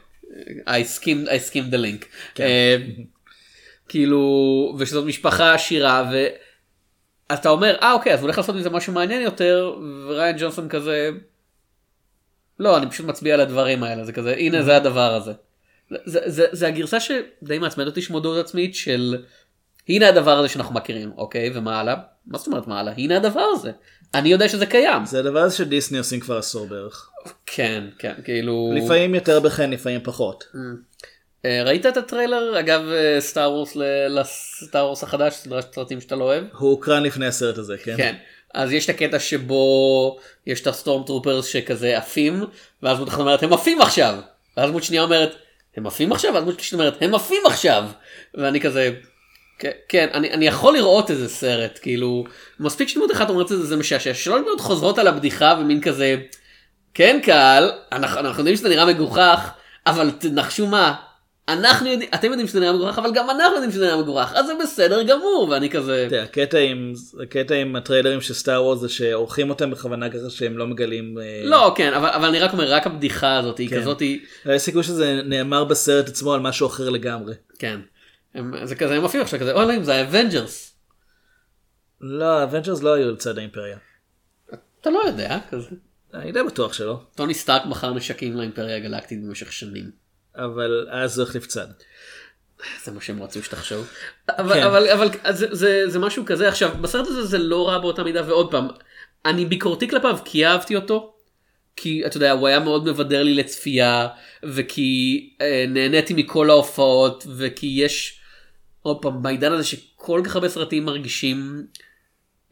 I skimmed, I skimmed the link. אה, כאילו ושזאת משפחה עשירה ואתה אומר אה אוקיי אז הוא הולך לעשות מזה משהו מעניין יותר וריין ג'ונסון כזה. לא אני פשוט מצביע על הדברים האלה זה כזה הנה זה הדבר הזה. זה, זה, זה הגרסה שדי מעצמד אותי שמודעות עצמית של הנה הדבר הזה שאנחנו מכירים אוקיי? ומה הלאה? מה זאת אומרת מה הלאה? הנה הדבר הזה אני יודע שזה קיים. זה הדבר הזה שדיסני עושים כבר עשור בערך. כן כן כאילו לפעמים יותר בחן, לפעמים פחות. אה, ראית את הטריילר? אגב אה, Star Wars ל- ל Star Wars החדש סדרת סרטים שאתה לא אוהב? הוא הוקרן לפני הסרט הזה, כן? כן. אז יש את הקטע שבו יש את ה stormtroopers שכזה עפים ואז דמות אחת אומרת הם עפים עכשיו ואז דמות שנייה אומרת הם עפים עכשיו? ואז דמות שלישית אומרת הם עפים עכשיו. ואני כזה כן, כן אני, אני יכול לראות איזה סרט כאילו מספיק שדמות אחת אומרת את זה זה משעשע. שלוש דמות חוזרות על הבדיחה ומין כזה כן קהל אנחנו, אנחנו יודעים שזה נראה מגוחך אבל תנחשו מה אנחנו יודעים אתם יודעים שזה נראה מגוחך אבל גם אנחנו יודעים שזה נראה מגוחך אז זה בסדר גמור ואני כזה יודע, הקטע עם, הקטע עם הטריילרים של סטאר וורס זה שעורכים אותם בכוונה ככה שהם לא מגלים... אה, לא כן אבל, אבל אני רק אומר רק הבדיחה הזאת היא כן. כזאת יש סיכוי שזה נאמר בסרט עצמו על משהו אחר לגמרי. כן הם, זה כזה הם מופיעים עכשיו כזה אוי אלוהים זה ה Avengers לא, ה Avengers לא היו לצד האימפריה. אתה לא יודע כזה אני די בטוח שלא. טוני סטארק מכר נשקים לאימפריה הגלקטית במשך שנים אבל אז זה החליף צד. זה מה שהם רצו שתחשוב אבל כן. אבל אבל זה, זה זה משהו כזה עכשיו בסרט הזה זה לא רע באותה מידה ועוד פעם אני ביקורתי כלפיו כי אהבתי אותו. כי אתה יודע הוא היה מאוד מבדר לי לצפייה וכי אה, נהניתי מכל ההופעות וכי יש עוד פעם בעידן הזה שכל כך הרבה סרטים מרגישים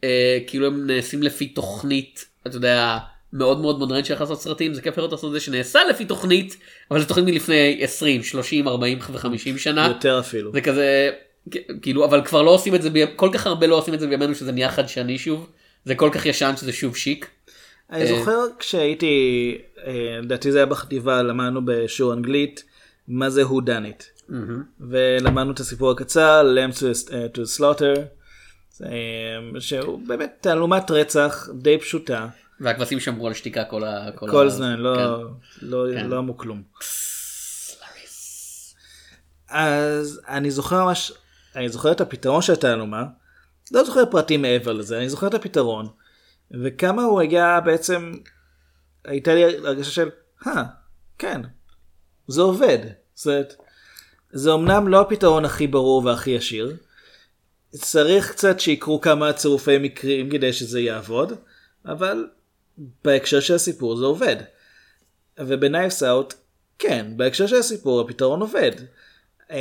אה, כאילו הם נעשים לפי תוכנית אתה יודע מאוד מאוד מודרנית של איך לעשות סרטים זה כיף לראות לעשות את זה שנעשה לפי תוכנית אבל זו תוכנית מלפני 20 30 40 ו-50 שנה יותר אפילו. זה כזה כאילו אבל כבר לא עושים את זה כל כך הרבה לא עושים את זה בימינו שזה נהיה חדשני שוב זה כל כך ישן שזה שוב שיק. אני אה, זוכר כשהייתי, אה, לדעתי זה היה בחטיבה, למדנו בשיעור אנגלית, מה זה who done it. ולמדנו את הסיפור הקצר, Lamb to, אה, slaughter, שהוא באמת תעלומת רצח די פשוטה, והכבשים שמרו על שתיקה כל ה... כל ה- זמן, לא, כן. לא, כן. לא אמרו כלום. אז אני זוכר ממש, אני זוכר את הפתרון של התעלומה, לא זוכר פרטים מעבר לזה, אני זוכר את הפתרון, וכמה הוא היה בעצם, הייתה לי הרגשה של, אה, כן, זה עובד. זאת זה אמנם לא הפתרון הכי ברור והכי ישיר, צריך קצת שיקרו כמה צירופי מקרים כדי שזה יעבוד, אבל בהקשר של הסיפור זה עובד. ובנייפס אאוט, כן, בהקשר של הסיפור הפתרון עובד. אם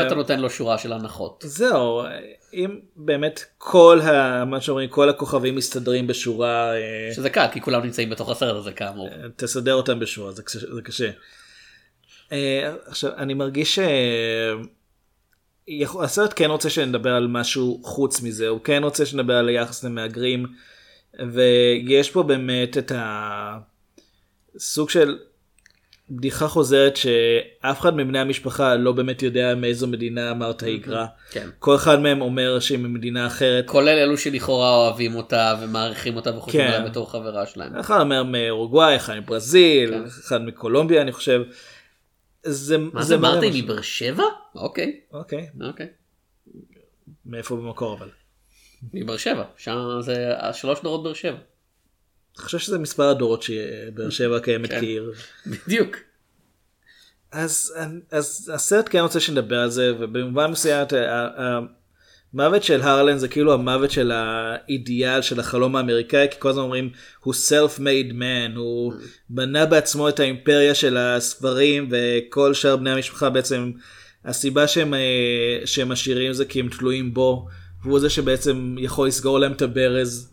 אה, אתה נותן לו שורה של הנחות. זהו, אם באמת כל ה... מה שאומרים, כל הכוכבים מסתדרים בשורה, אה, שזה קל כי כולם נמצאים בתוך הסרט הזה כאמור. תסדר אותם בשורה, זה קשה. זה קשה. אה, עכשיו, אני מרגיש ש... הסרט כן רוצה שנדבר על משהו חוץ מזה, הוא כן רוצה שנדבר על היחס למהגרים, ויש פה באמת את הסוג של בדיחה חוזרת שאף אחד מבני המשפחה לא באמת יודע מאיזו מדינה מרתה היגרה. כן. כל אחד מהם אומר שהיא ממדינה אחרת. כולל אלו שלכאורה אוהבים אותה ומעריכים אותה וחושבים כן. עליה בתור חברה שלהם. אחד אומר מאורוגוואי, אחד מברזיל, כן. אחד מקולומביה אני חושב. זה, מה זה מרתה משהו. מבאר שבע? אוקיי. אוקיי, אוקיי. מאיפה במקור אבל. מבאר שבע. שם זה שלוש דורות באר שבע. אני חושב שזה מספר הדורות שבאר שבע קיימת כן. כעיר. בדיוק. אז, אז הסרט כן רוצה שנדבר על זה ובמובן מסוים המוות של הרלן זה כאילו המוות של האידיאל של החלום האמריקאי כי כל הזמן אומרים הוא self-made man הוא בנה בעצמו את האימפריה של הספרים וכל שאר בני המשפחה בעצם הסיבה שהם, אה, שהם עשירים זה כי הם תלויים בו והוא זה שבעצם יכול לסגור להם את הברז.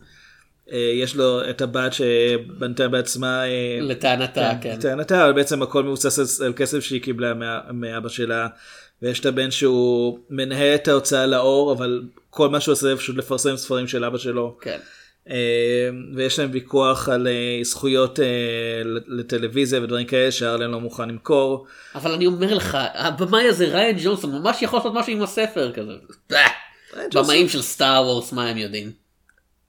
אה, יש לו את הבת שבנתה בעצמה אה, לטענתה, כן. לטענתה, אבל בעצם הכל מבוסס על- כסף שהיא קיבלה מה- מאבא שלה, ויש את הבן שהוא מנהל את ההוצאה לאור, אבל כל מה שהוא עושה זה פשוט לפרסם ספרים של אבא שלו. כן. אה, ויש להם ויכוח על זכויות לטלוויזיה ודברים כאלה שארלן לא מוכן למכור. אבל אני אומר לך, הבמאי הזה, ריין ג'ונסון, ממש יכול לעשות משהו עם הספר כזה. במאים של סטאר וורס, מה הם יודעים?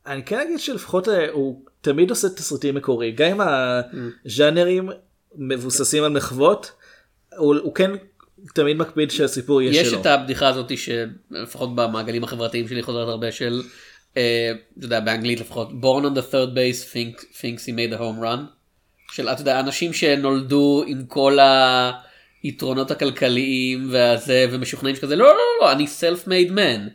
אני כן אגיד שלפחות אה, הוא תמיד עושה תסריטים מקורי, גם אם הז'אנרים מבוססים על מחוות, הוא, הוא כן תמיד מקפיד שהסיפור יהיה יש שלו. את הבדיחה הזאת שלפחות במעגלים החברתיים שלי חוזרת הרבה של, אה, אתה יודע, באנגלית לפחות, born on the third base think, thinks he made a home run. של, אתה יודע, אנשים שנולדו עם כל היתרונות הכלכליים והזה, ומשוכנעים שכזה, לא, לא, לא, לא, אני self-made man.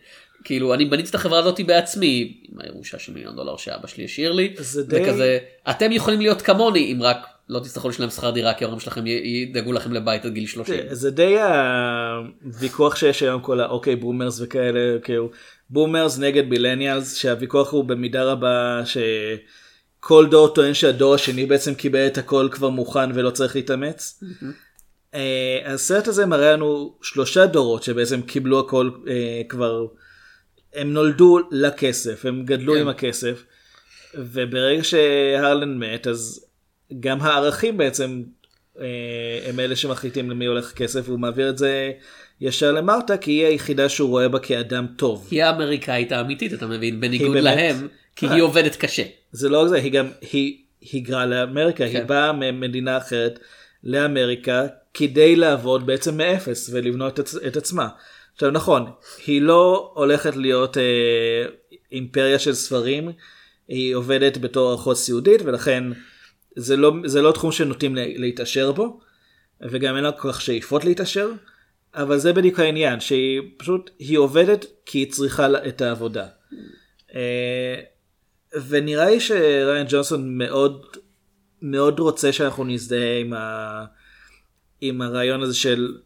כאילו, אני בניתי את החברה הזאת בעצמי, עם הירושה של מיליון דולר שאבא שלי השאיר לי, זה די- וכזה, אתם יכולים להיות כמוני, אם רק לא תצטרכו לשלם שכר דירה, כי ההורים שלכם ידאגו לכם לבית עד גיל 30. זה די הוויכוח שיש היום כל ה OK boomers וכאלה כאילו boomers נגד millennials שהוויכוח הוא במידה רבה שכל דור טוען שהדור השני בעצם קיבל את הכל כבר מוכן ולא צריך להתאמץ. אה, הסרט הזה מראה לנו שלושה דורות שבעצם קיבלו הכל אה, כבר הם נולדו לכסף הם גדלו כן. עם הכסף וברגע שהרלן מת אז גם הערכים בעצם אה, הם אלה שמחליטים למי הולך הכסף והוא מעביר את זה ישר למרתה כי היא היחידה שהוא רואה בה כאדם טוב. היא האמריקאית האמיתית, אתה מבין? בניגוד באמת- להם, כי היא עובדת קשה. זה לא רק זה היא גם היא היגרה לאמריקה היא כן. באה ממדינה אחרת לאמריקה כדי לעבוד בעצם מאפס ולבנות את, את עצמה. עכשיו נכון היא לא הולכת להיות אה, אימפריה של ספרים היא עובדת בתור אחות סיעודית ולכן זה לא זה לא תחום שנוטים לה- להתעשר בו וגם אין לה כל כך שאיפות להתעשר אבל זה בדיוק העניין שהיא פשוט היא עובדת כי היא צריכה את העבודה. אה, ונראה לי שריין ג'ונסון מאוד מאוד רוצה שאנחנו נזדהה עם, ה... עם הרעיון הזה של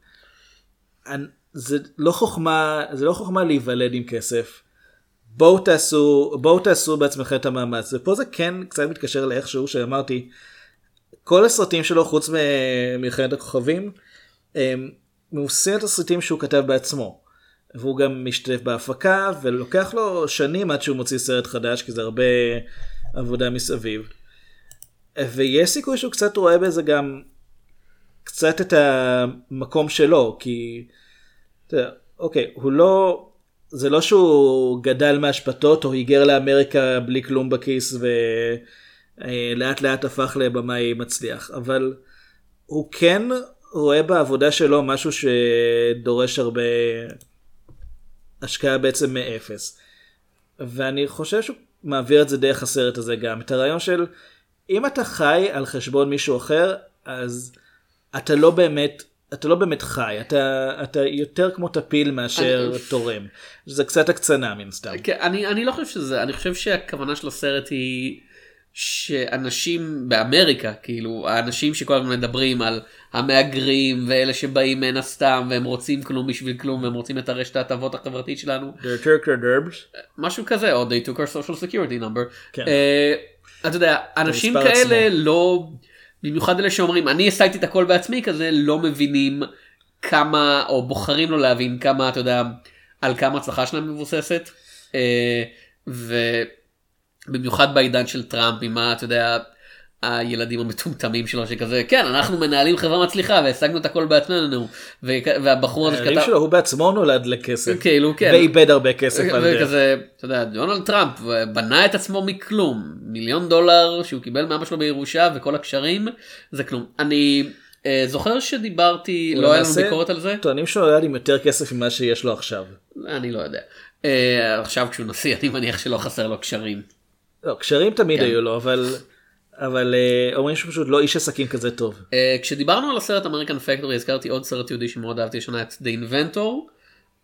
זה לא חוכמה זה לא חוכמה להיוולד עם כסף. בואו תעשו בואו תעשו בעצמכם את המאמץ ופה זה כן קצת מתקשר לאיכשהו שאמרתי כל הסרטים שלו חוץ ממלחמת הכוכבים הם מבוססים על תסריטים שהוא כתב בעצמו. והוא גם משתתף בהפקה ולוקח לו שנים עד שהוא מוציא סרט חדש כי זה הרבה עבודה מסביב. ויש סיכוי שהוא קצת רואה בזה גם קצת את המקום שלו כי אוקיי הוא לא זה לא שהוא גדל מהשפתות או היגר לאמריקה בלי כלום בכיס ולאט לאט הפך לבמאי מצליח אבל הוא כן רואה בעבודה שלו משהו שדורש הרבה השקעה בעצם מאפס. ואני חושב שהוא מעביר את זה דרך הסרט הזה גם את הרעיון של אם אתה חי על חשבון מישהו אחר אז אתה לא באמת אתה לא באמת חי אתה אתה יותר כמו טפיל מאשר אני- תורם זה קצת הקצנה מן סתם. כן, אני, אני לא חושב שזה, אני חושב שהכוונה של הסרט היא שאנשים באמריקה, כאילו, האנשים שכל הזמן מדברים על המהגרים ואלה שבאים מן הסתם והם רוצים כלום בשביל כלום והם רוצים את הרשת ההטבות החברתית שלנו, They're Turk derbs. משהו כזה, או they took our social security number. כן. אה, אתה יודע, אנשים כאלה עצמו. לא, במיוחד אלה שאומרים, אני השגתי את הכל בעצמי כזה, לא מבינים כמה, או בוחרים לא להבין כמה, אתה יודע, על כמה הצלחה שלהם מבוססת. אה, ובמיוחד בעידן של טראמפ, עם ה, אתה יודע, הילדים המטומטמים שלו שכזה, כן, אנחנו מנהלים חברה מצליחה והשגנו את הכל בעצמנו. והבחור הזה הילדים שכתב, שלו הוא בעצמו נולד לכסף. כאילו, כן. ואיבד הרבה כסף. וכזה, אתה יודע, דונלד טראמפ בנה את עצמו מכלום, מיליון דולר שהוא קיבל מאבא שלו בירושה וכל הקשרים, זה כלום. אני אה, זוכר שדיברתי, לא היה לנו ביקורת על זה? טוענים שהוא נולד עם יותר כסף ממה שיש לו עכשיו. אני לא יודע. אה, עכשיו כשהוא נשיא, אני מניח שלא חסר לו קשרים. לא, קשרים תמיד כן. היו לו אבל אבל אה, אומרים שהוא פשוט לא איש עסקים כזה טוב. אה, כשדיברנו על הסרט אמריקן פקטורי הזכרתי עוד סרט יהודי שמאוד אהבתי השנה את The Inventor.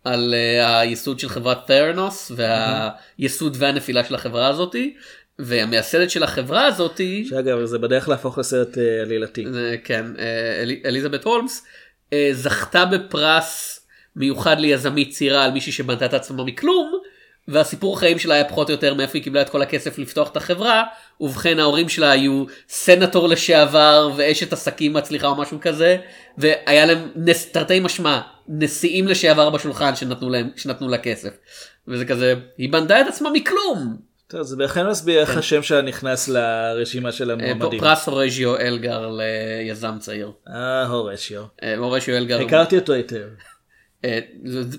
על אה, הייסוד של חברת תרנוס והייסוד והנפילה של החברה הזאתי והמייסדת של החברה הזאתי שאגב זה בדרך להפוך לסרט עלילתי. כן אלי- אליזבת הולמס זכתה בפרס מיוחד ליזמית צעירה על מישהי שבנתה את עצמה מכלום והסיפור החיים שלה היה פחות או יותר מאיפה היא קיבלה את כל הכסף לפתוח את החברה ובכן ההורים שלה היו סנטור לשעבר ואשת עסקים מצליחה או משהו כזה והיה להם נס תרתי משמע נשיאים לשעבר בשולחן שנתנו להם שנתנו לה כסף. וזה כזה היא בנתה את עצמה מכלום. טוב, זה בהחלט מסביר איך השם שלה נכנס לרשימה של אה, המועמדים. פרס הורשיו אלגר ליזם צעיר. אה, הורשיו. אה, הורשיו אלגר. הכרתי אותו היטב. אה,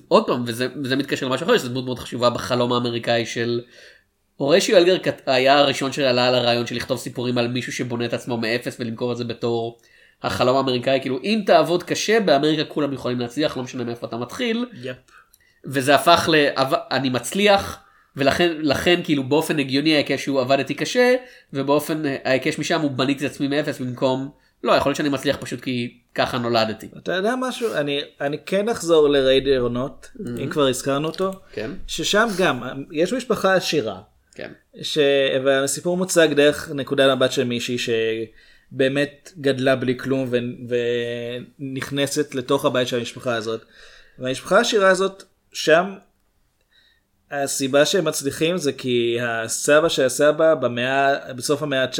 עוד פעם וזה מתקשר למשהו אחר שזה דמות מאוד חשובה בחלום האמריקאי של. הורשיו אלגר היה הראשון שעלה על הרעיון של לכתוב סיפורים על מישהו שבונה את עצמו מאפס ולמכור את זה בתור החלום האמריקאי כאילו אם תעבוד קשה באמריקה כולם יכולים להצליח לא משנה מאיפה אתה מתחיל. וזה הפך ל... אני מצליח ולכן לכן כאילו באופן הגיוני ההיקש הוא עבדתי קשה ובאופן ההיקש משם הוא בניתי את עצמי מאפס במקום לא יכול להיות שאני מצליח פשוט כי ככה נולדתי. אתה יודע משהו? אני, אני כן אחזור לריידר נוט, אם כבר הזכרנו אותו, כן ששם גם, יש משפחה עשירה, כן. ש... והסיפור מוצג דרך נקודת מבט של מישהי שבאמת גדלה בלי כלום ו... ונכנסת לתוך הבית של המשפחה הזאת. והמשפחה העשירה הזאת, שם הסיבה שהם מצליחים זה כי הסבא של הסבא במאה, בסוף המאה ה-19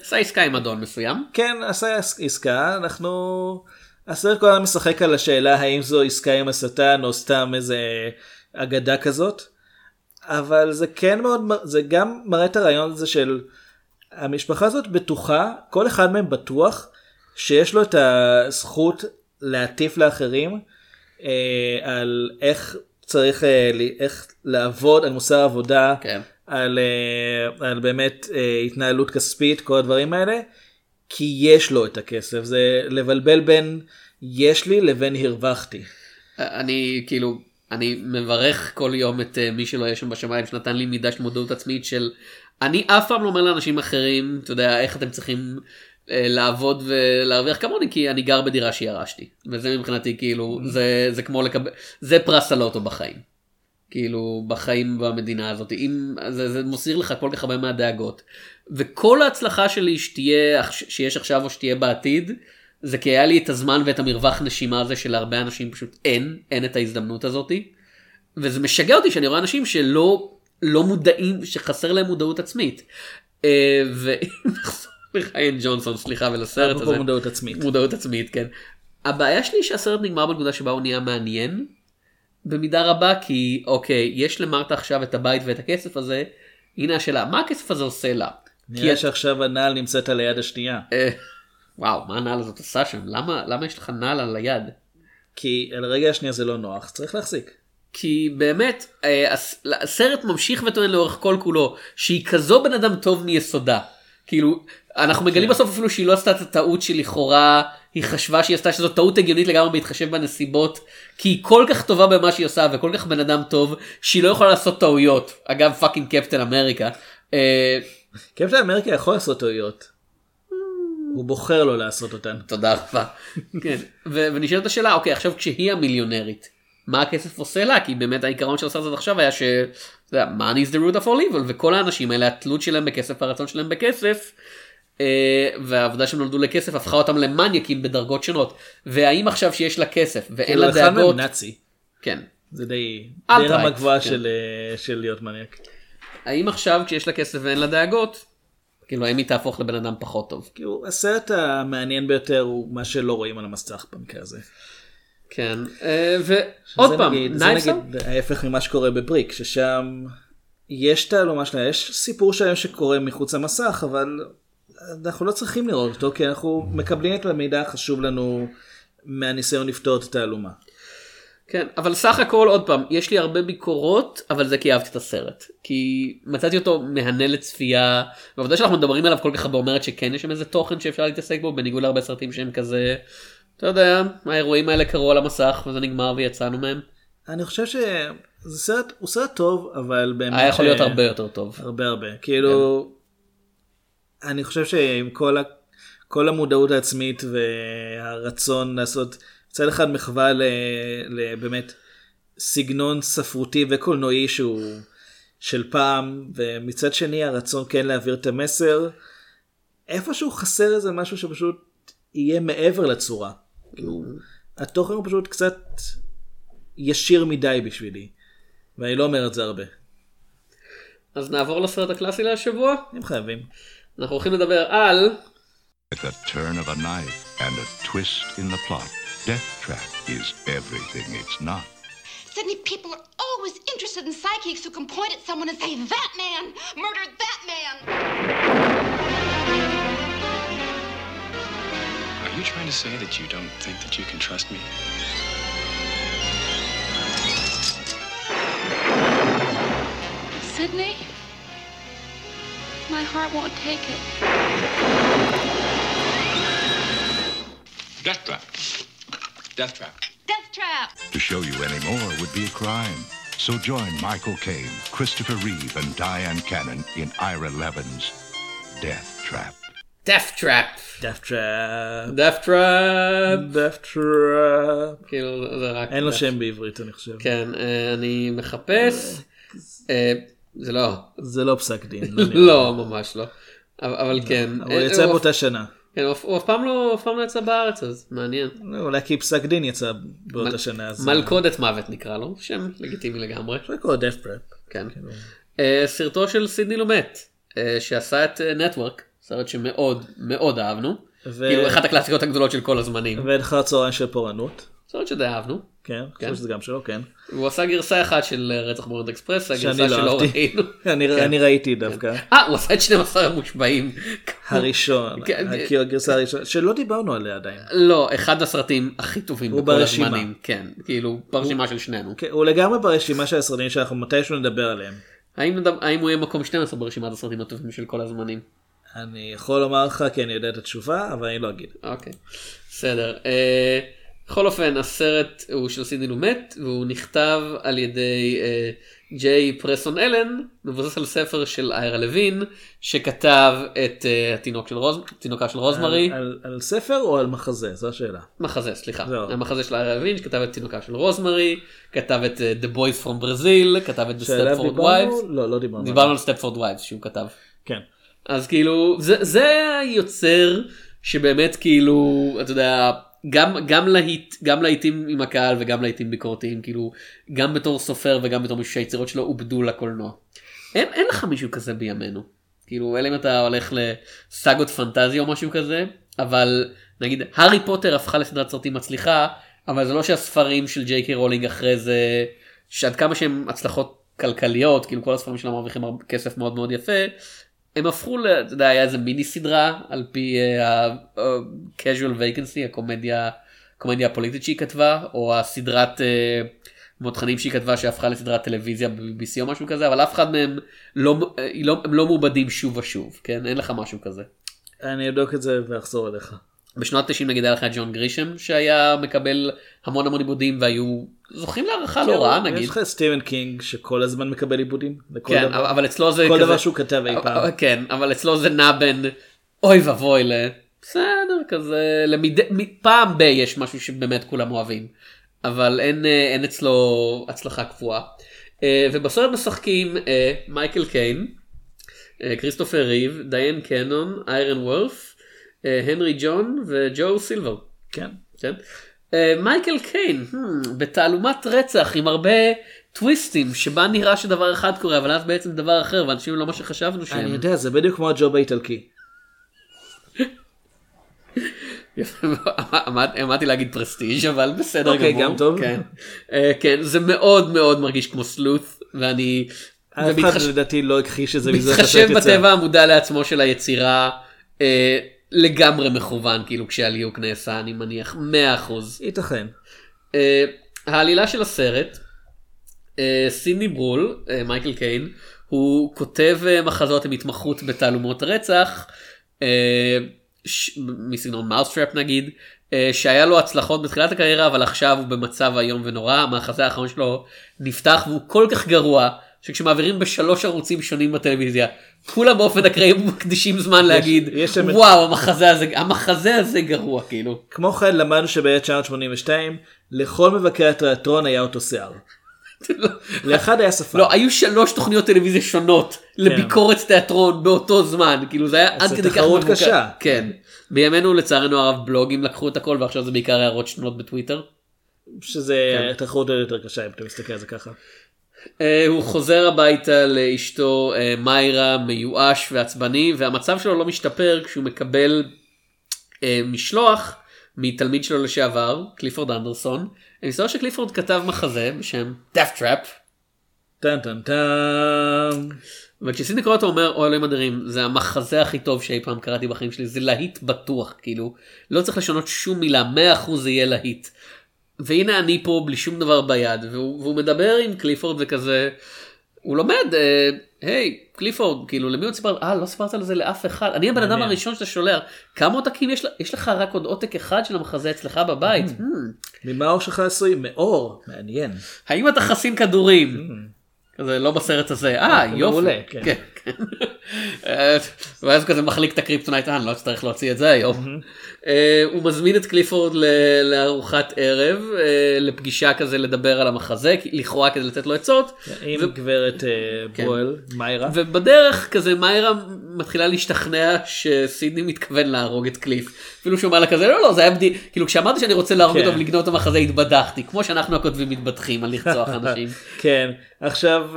עשה עסקה עם אדון מסוים. כן עשה עסקה אנחנו הסרט כל הזמן משחק על השאלה האם זו עסקה עם השטן או סתם איזה אגדה כזאת. אבל זה כן מאוד זה גם מראה את הרעיון הזה של המשפחה הזאת בטוחה כל אחד מהם בטוח שיש לו את הזכות להטיף לאחרים אה, על איך צריך אה, ל- איך לעבוד על מוסר עבודה כן. על, אה, על באמת אה, התנהלות כספית כל הדברים האלה כי יש לו את הכסף זה לבלבל בין יש לי לבין הרווחתי. אני כאילו אני מברך כל יום את אה, מי שלא יהיה שם בשמיים שנתן לי מידה של מודעות עצמית של אני אף פעם לא אומר לאנשים אחרים אתה יודע איך אתם צריכים אה, לעבוד ולהרוויח כמוני כי אני גר בדירה שירשתי וזה מבחינתי כאילו זה זה כמו לקבל זה פרס הלוטו בחיים. כאילו בחיים במדינה הזאת אם זה, זה מוסיר לך כל כך הרבה מהדאגות וכל ההצלחה שלי שתהיה שיש עכשיו או שתהיה בעתיד זה כי היה לי את הזמן ואת המרווח נשימה הזה שלהרבה אנשים פשוט אין אין את ההזדמנות הזאתי וזה משגע אותי שאני רואה אנשים שלא לא מודעים שחסר להם מודעות עצמית. אה, ואם לחיין ג'ונסון סליחה ולסרט הזה מודעות עצמית. מודעות עצמית כן. הבעיה שלי שהסרט נגמר בנקודה שבה הוא נהיה מעניין במידה רבה כי אוקיי יש למרתה עכשיו את הבית ואת הכסף הזה הנה השאלה מה הכסף הזה עושה לה. נראה שעכשיו הנעל נמצאת על היד השנייה אה, וואו מה הנעל הזאת עשה שם למה למה יש לך נעל על היד. כי על הרגע השנייה זה לא נוח צריך להחזיק. כי באמת אה, הס- הסרט ממשיך וטוען לאורך כל כולו שהיא כזו בן אדם טוב מיסודה. כאילו אנחנו מגלים כן. בסוף אפילו שהיא לא עשתה את הטעות שלכאורה היא חשבה שהיא עשתה שזו טעות הגיונית לגמרי בהתחשב בנסיבות כי היא כל כך טובה במה שהיא עושה וכל כך בן אדם טוב שהיא לא יכולה לעשות טעויות אגב fucking קפטן אמריקה. קפטן אמריקה יכול לעשות טעויות. הוא בוחר לא לעשות אותן. תודה רבה. כן. ונשאלת השאלה אוקיי עכשיו כשהיא המיליונרית מה הכסף עושה לה כי באמת העיקרון של הסרט הזה עכשיו היה ש... money is the root of all evil וכל האנשים האלה התלות שלהם בכסף הרצון שלהם בכסף. אה, והעובדה שהם נולדו לכסף הפכה אותם למניאקים בדרגות שונות והאם עכשיו שיש לה כסף ואין כאילו לה אחד מהם דאגות נאצי. כן זה די די רמה גבוהה כן. של אה, של להיות מניאק. האם עכשיו כשיש לה כסף ואין לה דאגות כאילו האם היא תהפוך לבן אדם פחות טוב כאילו הסרט המעניין ביותר הוא מה שלא רואים על המסך במקרה הזה. כן אה, ועוד פעם נגיד- זה נגיד ההפך ממה שקורה בבריק ששם יש תעלומה שלה יש סיפור שלם שקורה מחוץ למסך אבל אנחנו לא צריכים לראות אותו כי אנחנו מקבלים את המידע החשוב לנו מהניסיון לפתור את התעלומה. כן, אבל סך הכל עוד פעם, יש לי הרבה ביקורות, אבל זה כי אהבתי את הסרט. כי מצאתי אותו מהנה לצפייה, והעובדה שאנחנו מדברים עליו כל כך הרבה אומרת שכן יש שם איזה תוכן שאפשר להתעסק בו, בניגוד להרבה סרטים שהם כזה, אתה יודע, האירועים האלה קרו על המסך וזה נגמר ויצאנו מהם. אני חושב שזה סרט הוא סרט טוב אבל באמת היה יכול להיות ש- הרבה יותר טוב. הרבה הרבה כאילו אני חושב שעם כל, ה... כל המודעות העצמית והרצון לעשות מצד אחד מחווה ל... לבאמת סגנון ספרותי וקולנועי שהוא של פעם ומצד שני הרצון כן להעביר את המסר איפשהו חסר איזה משהו שפשוט יהיה מעבר לצורה. כאילו, התוכן הוא פשוט קצת ישיר מדי בשבילי ואני לא אומר את זה הרבה. אז נעבור לסרט הקלאסי להשבוע. הם חייבים. אנחנו הולכים לדבר על Like the turn of a knife and a twist in the plot. Death Trap is everything it's not. Sydney, people are always interested in psychics who can point at someone and say, that man murdered that man. Are you trying to say that you don't think that you can trust me? Sydney? My heart won't take it. Death Trap. Death Trap. Death Trap! To show you any more would be a crime. So join Michael Caine, Christopher Reeve, and Diane Cannon in Ira Levin's Death Trap. death trap. death trap. death trap. death trap. כאילו זה רק... אין לו death- שם בעברית אני חושב. כן, אה, אני מחפש. אה, זה לא. זה לא פסק דין. לא. לא, ממש לא. אבל אבל כן. אבל אה, הוא יצא הוא- באותה שנה. כן, הוא אף- הוא אף פעם לא אף פעם לא יצא בארץ אז מעניין. אולי כי פסק דין יצא באותה שנה. אז- מלכודת מוות נקרא לו, שם לגיטימי לגמרי. אפשר לקרוא death. כן. אה, סרטו של סידני לומט, אה, שעשה את נטוורק, סרט שמאוד מאוד אהבנו. ו- כאילו אחת הקלאסיקות הגדולות של כל הזמנים. ואין לך צהריים של פורענות. סרט שדי אהבנו. כן, אני כן. חושב שזה גם שלו, כן. הוא עשה גרסה אחת של אה, רצח באורנט אקספרס, הגרסה לא שלא. ראינו. אני כן. אני ראיתי דווקא. אה, הוא עשה את 12 המושבעים. הראשון, כן, כאילו הגרסה הראשונה, שלא דיברנו עליה עדיין. לא, אחד הסרטים הכי טובים בכל. הזמנים. כן, כאילו, ברשימה של שנינו. כן, הוא לגמרי ברשימה של הסרטים שאנחנו מתישהו נדבר עליהם. האם הוא יהיה מקום 12 ברשימת הסרטים הטובים של כל הזמנים? אני יכול לומר לך כי אני יודע את התשובה, אבל אני לא אגיד. אוקיי, בסדר. בכל אופן, הסרט הוא של סידני לומט, והוא נכתב על ידי אה, ג'יי פרסון אלן, מבוסס על ספר של איירה לוין, שכתב את אה, התינוק של רוז... תינוקה של רוזמרי. על- על- על ספר או על מחזה? זו השאלה. מחזה, סליחה. זהו. המחזה של איירה לוין, שכתב את תינוקה של רוזמרי, כתב את אה, The Boys from Brazil, כתב את The Stepford? Wives. לא, לא דיברנו. דיברנו על Stepford Wives שהוא כתב. כן. אז כאילו זה זה היוצר שבאמת כאילו אתה יודע גם גם להיט גם להיטים עם הקהל וגם להיטים ביקורתיים כאילו גם בתור סופר וגם בתור מישהו שהיצירות שלו עובדו לקולנוע. אין, אין לך מישהו כזה בימינו. כאילו אלא אם אתה הולך לסאגות פנטזיה או משהו כזה אבל נגיד הארי פוטר הפכה לסדרת סרטים מצליחה אבל זה לא שהספרים של ג'יי קי רולינג אחרי זה שעד כמה שהם הצלחות כלכליות כאילו כל הספרים שלה מרוויחים כסף מאוד מאוד יפה הם הפכו ל... אתה יודע, היה איזה מיני סדרה על פי אה, ה-casual vacancy, הקומדיה, הקומדיה הפוליטית שהיא כתבה, או הסדרת אה, מותחנים שהיא כתבה שהפכה לסדרת טלוויזיה ב-BBC או משהו כזה, אבל אף אחד מהם לא, אה, לא, הם לא מעובדים שוב ושוב, כן? אין לך משהו כזה. אני אבדוק את זה ואחזור אליך. בשנות 90 נגיד היה לך ג'ון גרישם שהיה מקבל המון המון עיבודים והיו זוכים להערכה לא רעה נגיד. יש לך סטיבן קינג שכל הזמן מקבל עיבודים. כן, דבר. אבל אצלו זה כל כזה... דבר שהוא כתב אי פעם. כן, אבל אצלו זה נע בין אוי ואבוי ל... בסדר, כזה למד... מ- פעם ב- יש משהו שבאמת כולם אוהבים. אבל אין, אה, אין אצלו הצלחה קבועה. אה, ובסרט משחקים אה, מייקל קיין, כריסטופר ריב, דיין קנון, איירן וולף, הנרי ג'ון וג'ו סילבר. כן. כן? אה, מייקל קיין, hmm, בתעלומת רצח עם הרבה טוויסטים שבה נראה שדבר אחד קורה אבל אז בעצם דבר אחר ואנשים לא מה שחשבנו שהם. אני יודע, זה בדיוק כמו הג'וב האיטלקי. עמדתי להגיד פרסטיג' אבל בסדר אוקיי, גמור. גם טוב. כן. אה, כן, זה מאוד מאוד מרגיש כמו סלוט ואני... אף אחד לדעתי לא הכחיש את זה מזה יצא. בטבע המודע לעצמו של היצירה אה, לגמרי מכוון כאילו כשהליהוק נעשה אני מניח 100%. ייתכן. אה, העלילה של הסרט, אה, סידני ברול, אה, מייקל קיין, הוא כותב אה, מחזות עם התמחות בתעלומות רצח, אה, ש- מסגנון Mousetrap נגיד, אה, שהיה לו הצלחות בתחילת הקריירה אבל עכשיו הוא במצב איום ונורא, המחזה האחרון שלו נפתח והוא כל כך גרוע שכשמעבירים בשלוש ערוצים שונים בטלוויזיה כולם באופן אקראי מקדישים זמן להגיד יש את- וואו המחזה הזה המחזה הזה גרוע כאילו. כמו כן למדנו שב-1982 לכל מבקרי התיאטרון היה אותו שיער. לאחד היה שפם. לא, היו שלוש תוכניות טלוויזיה שונות לביקורת תיאטרון באותו זמן, כאילו זה היה עד כדי כך תחרות. קשה. כן. בימינו לצערנו הרב בלוגים לקחו את הכל ועכשיו זה בעיקר הערות שונות בטוויטר. שזה כן. תחרות יותר קשה אם אתה מסתכל על זה ככה. אה, הוא חוזר הביתה לאשתו אה, מיירה מיואש ועצבני והמצב שלו לא משתפר כשהוא מקבל אה, משלוח מתלמיד שלו לשעבר, קליפורד אנדרסון. מסתבר שקליפורד כתב מחזה בשם Death Trap. טן טן טן. וכשסידני קורא אותו אומר אוי אלוהים אדירים זה המחזה הכי טוב שאי פעם קראתי בחיים שלי זה להיט בטוח כאילו לא צריך לשנות שום מילה 100% זה יהיה להיט. והנה אני פה בלי שום דבר ביד והוא, והוא מדבר עם קליפורד וכזה הוא לומד אה, היי קליפורד כאילו למי עוד סיפרת אה לא סיפרת על זה לאף אחד אני הבן אדם. הראשון שאתה שולח כמה עותקים יש, יש לך רק עוד עותק אחד של המחזה אצלך בבית. Hmm. ממה האור שלך עשוי? מאור. מעניין. האם אתה חסין כדורים? כזה לא בסרט הזה אה. אה, יופי. ואז כזה מחליק את הקריפטונייט אה, אני לא אצטרך להוציא את זה היום. אה, הוא מזמין את קליפורד לארוחת ערב אה, לפגישה כזה לדבר על המחזה לכאורה כדי לתת לו עצות. עם גברת כן. ברואל, מיירה. ובדרך כזה מיירה מתחילה להשתכנע שסידני מתכוון להרוג את קליף. אפילו שהוא אומר לה כזה לא לא זה היה בדי... כאילו כשאמרתי שאני רוצה להרוג כן. אותו ולגנוב את המחזה התבדחתי כמו שאנחנו הכותבים מתבדחים על לרצוח אנשים. כן, עכשיו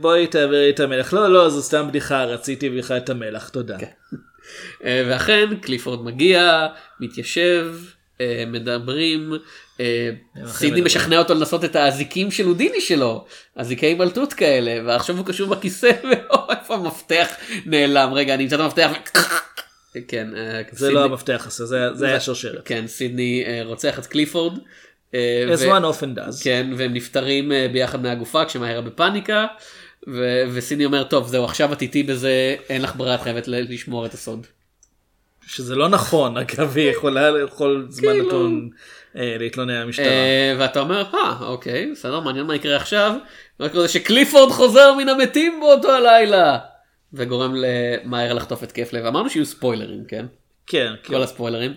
בואי תעבירי את המלח. לא, לא, זו סתם בדיחה, רציתי בכלל את המלח, תודה. אה, ואכן קליפורד מגיע, מתיישב, אה, מדברים, אה, סידני. משכנע אותו לנסות את האזיקים של הודיני שלו, אזיקי מלטות כאלה, ועכשיו הוא קשור בכיסא, ואיפה המפתח נעלם, רגע אני אמצא את המפתח. כן, זה סידני- לא המפתח הזה, זה- זה היה שרשרת. כן, סידני רוצח את קליפורד. As one often does. כן, והם נפטרים ביחד מהגופה כשמהרה בפאניקה. ו- וסידני אומר טוב זהו עכשיו את איתי בזה אין לך ברירה את חייבת לשמור את הסוד. שזה לא נכון, אגב, היא יכולה לכל זמן כאילו. נתון אה, להתלונן על המשטרה. אה, ואתה אומר אה אוקיי בסדר מעניין מה יקרה עכשיו. רק זה שקליפורד חוזר מן המתים באותו הלילה. וגורם למהר לחטוף התקף לב אמרנו שיהיו ספוילרים כן. כן, כן. כל הספוילרים.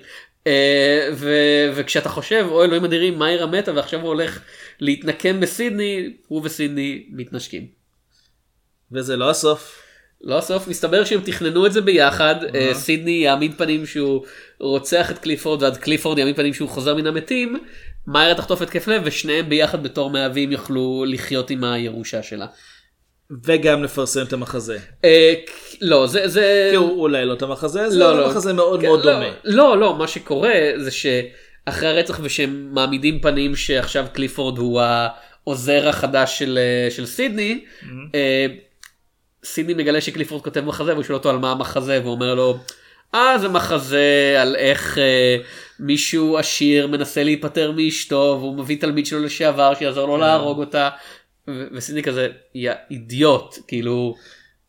אה, ו- וכשאתה חושב אוי אלוהים אדירים מאירה מתה ועכשיו הוא הולך להתנקם בסידני הוא וסידני מתנשקים. וזה לא הסוף. לא הסוף מסתבר שהם תכננו את זה ביחד אה, סידני יעמיד פנים שהוא רוצח את קליפורד ואז קליפורד יעמיד פנים שהוא חוזר מן המתים. מאירה תחטוף התקף לב ושניהם ביחד בתור מאהבים יוכלו לחיות עם הירושה שלה. וגם לפרסם את המחזה. אה, לא זה זה כאילו, אולי לא את המחזה לא, אבל לא. המחזה מאוד כן, מאוד לא, דומה. לא, לא, מה שקורה זה שאחרי הרצח ושהם מעמידים פנים שעכשיו קליפורד הוא העוזר החדש של, אה, של סידני, אה, סידני מגלה שקליפורד כותב מחזה והוא שואל אותו על מה המחזה והוא אומר לו, אה זה מחזה על איך אה, מישהו עשיר מנסה להיפטר מאשתו והוא מביא תלמיד שלו לשעבר שיעזור לו להרוג אותה. ו- וסידני כזה, יא אידיוט, כאילו,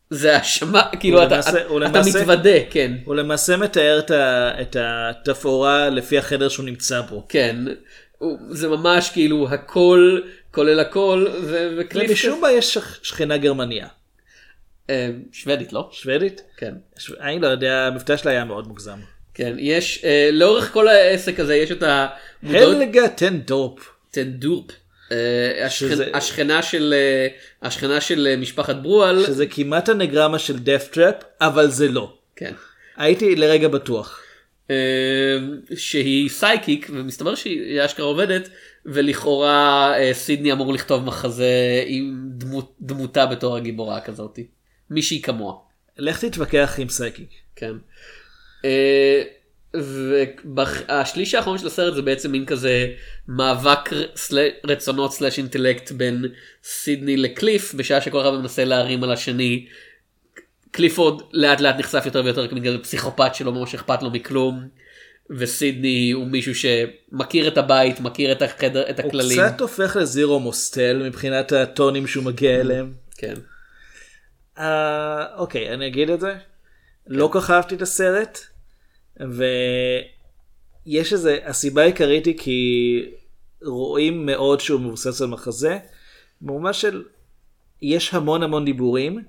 זה האשמה, כאילו אתה, למעשה- הוא אתה למעשה- מתוודה, כן. הוא למעשה מתאר את ה- את התפאורה לפי החדר שהוא נמצא בו. כן, הוא- זה ממש כאילו הכל כולל הכל ו- וקליף ומשום מה יש שכ- שכנה גרמניה. אה, שוודית לא? שוודית? כן. ש- אני לא יודע, המבטא שלה היה מאוד מוגזם. כן, יש, אה, לאורך כל העסק הזה יש את המודעות, הלגה טנדורפ. טנדורפ, אה, השכנ- שזה- השכנה של אה, השכנה של אה, משפחת ברואל, שזה כמעט האנגרמה של Deathtrap, אבל זה לא. כן. הייתי לרגע בטוח. אה, שהיא psychic ומסתבר שהיא אשכרה עובדת ולכאורה אה, סידני אמור לכתוב מחזה עם דמות, דמותה בתור הגיבורה כזאת. מישהי כמוה. לך תתווכח עם psychic. כן. והשליש האחרון של הסרט זה בעצם מין כזה מאבק רצונות slash אינטלקט בין סידני לקליף בשעה שכל אחד מנסה להרים על השני. קליפורד לאט לאט נחשף יותר ויותר כמין פסיכופת שלא ממש אכפת לו מכלום. וסידני הוא מישהו שמכיר את הבית מכיר את החדר את הוא הכללים. קצת הופך לזירו מוסטל מבחינת הטונים שהוא מגיע אליהם. כן. אה, אוקיי, אני אגיד את זה. לא כל כך אהבתי את הסרט, ויש איזה, הסיבה העיקרית היא כי רואים מאוד שהוא מבוסס על מחזה, במובן של יש המון המון דיבורים,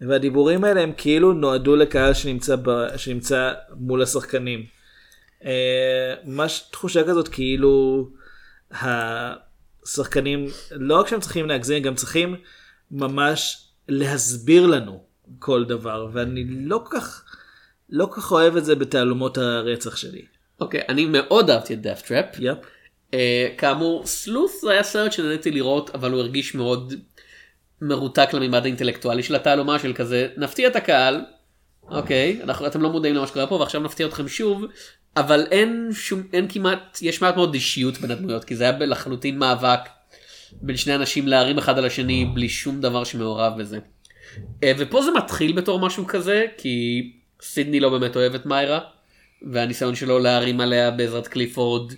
והדיבורים האלה הם כאילו נועדו לקהל שנמצא, ב, שנמצא מול השחקנים. אה, ממש תחושה כזאת כאילו השחקנים לא רק שהם צריכים להגזים גם צריכים ממש להסביר לנו כל דבר ואני לא כך לא כך אוהב את זה בתעלומות הרצח שלי. אוקיי אני מאוד אהבתי את Deathtrap. yep. אה, כאמור Sleuth זה היה סרט שנהניתי לראות אבל הוא הרגיש מאוד מרותק למימד האינטלקטואלי של התעלומה של כזה נפתיע את הקהל. אוקיי אנחנו אתם לא מודעים למה שקורה פה ועכשיו נפתיע אתכם שוב אבל אין שום, אין כמעט, יש מעט מאוד אישיות בין הדמויות, כי זה היה לחלוטין מאבק בין שני אנשים להרים אחד על השני בלי שום דבר שמעורב בזה. אה, ופה זה מתחיל בתור משהו כזה, כי סידני לא באמת אוהב את מיירה, והניסיון שלו להרים עליה בעזרת קליפורד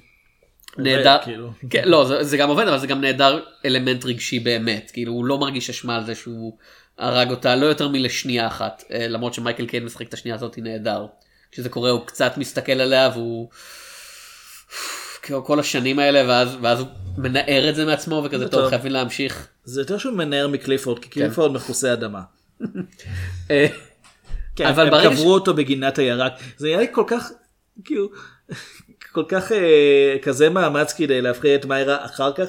נהדר, כאילו. כן, לא זה, זה גם עובד אבל זה גם נהדר אלמנט רגשי באמת, כאילו הוא לא מרגיש אשמה על זה שהוא הרג אותה לא יותר מלשנייה אחת, אה, למרות שמייקל קיין משחק את השנייה הזאת נהדר. כשזה קורה הוא קצת מסתכל עליה והוא כל השנים האלה ואז, ואז הוא מנער את זה מעצמו וכזה זה טוב. חייבים להמשיך. זה יותר שהוא מנער מקליפורד, כי כן. קליפורד מכוסה אדמה. אה, כן, אבל הם ברגע קברו אותו בגינת הירק. זה היה לי כל כך, כאילו, כל כך אה, כזה מאמץ כדי להפחיד את מיירה אחר כך.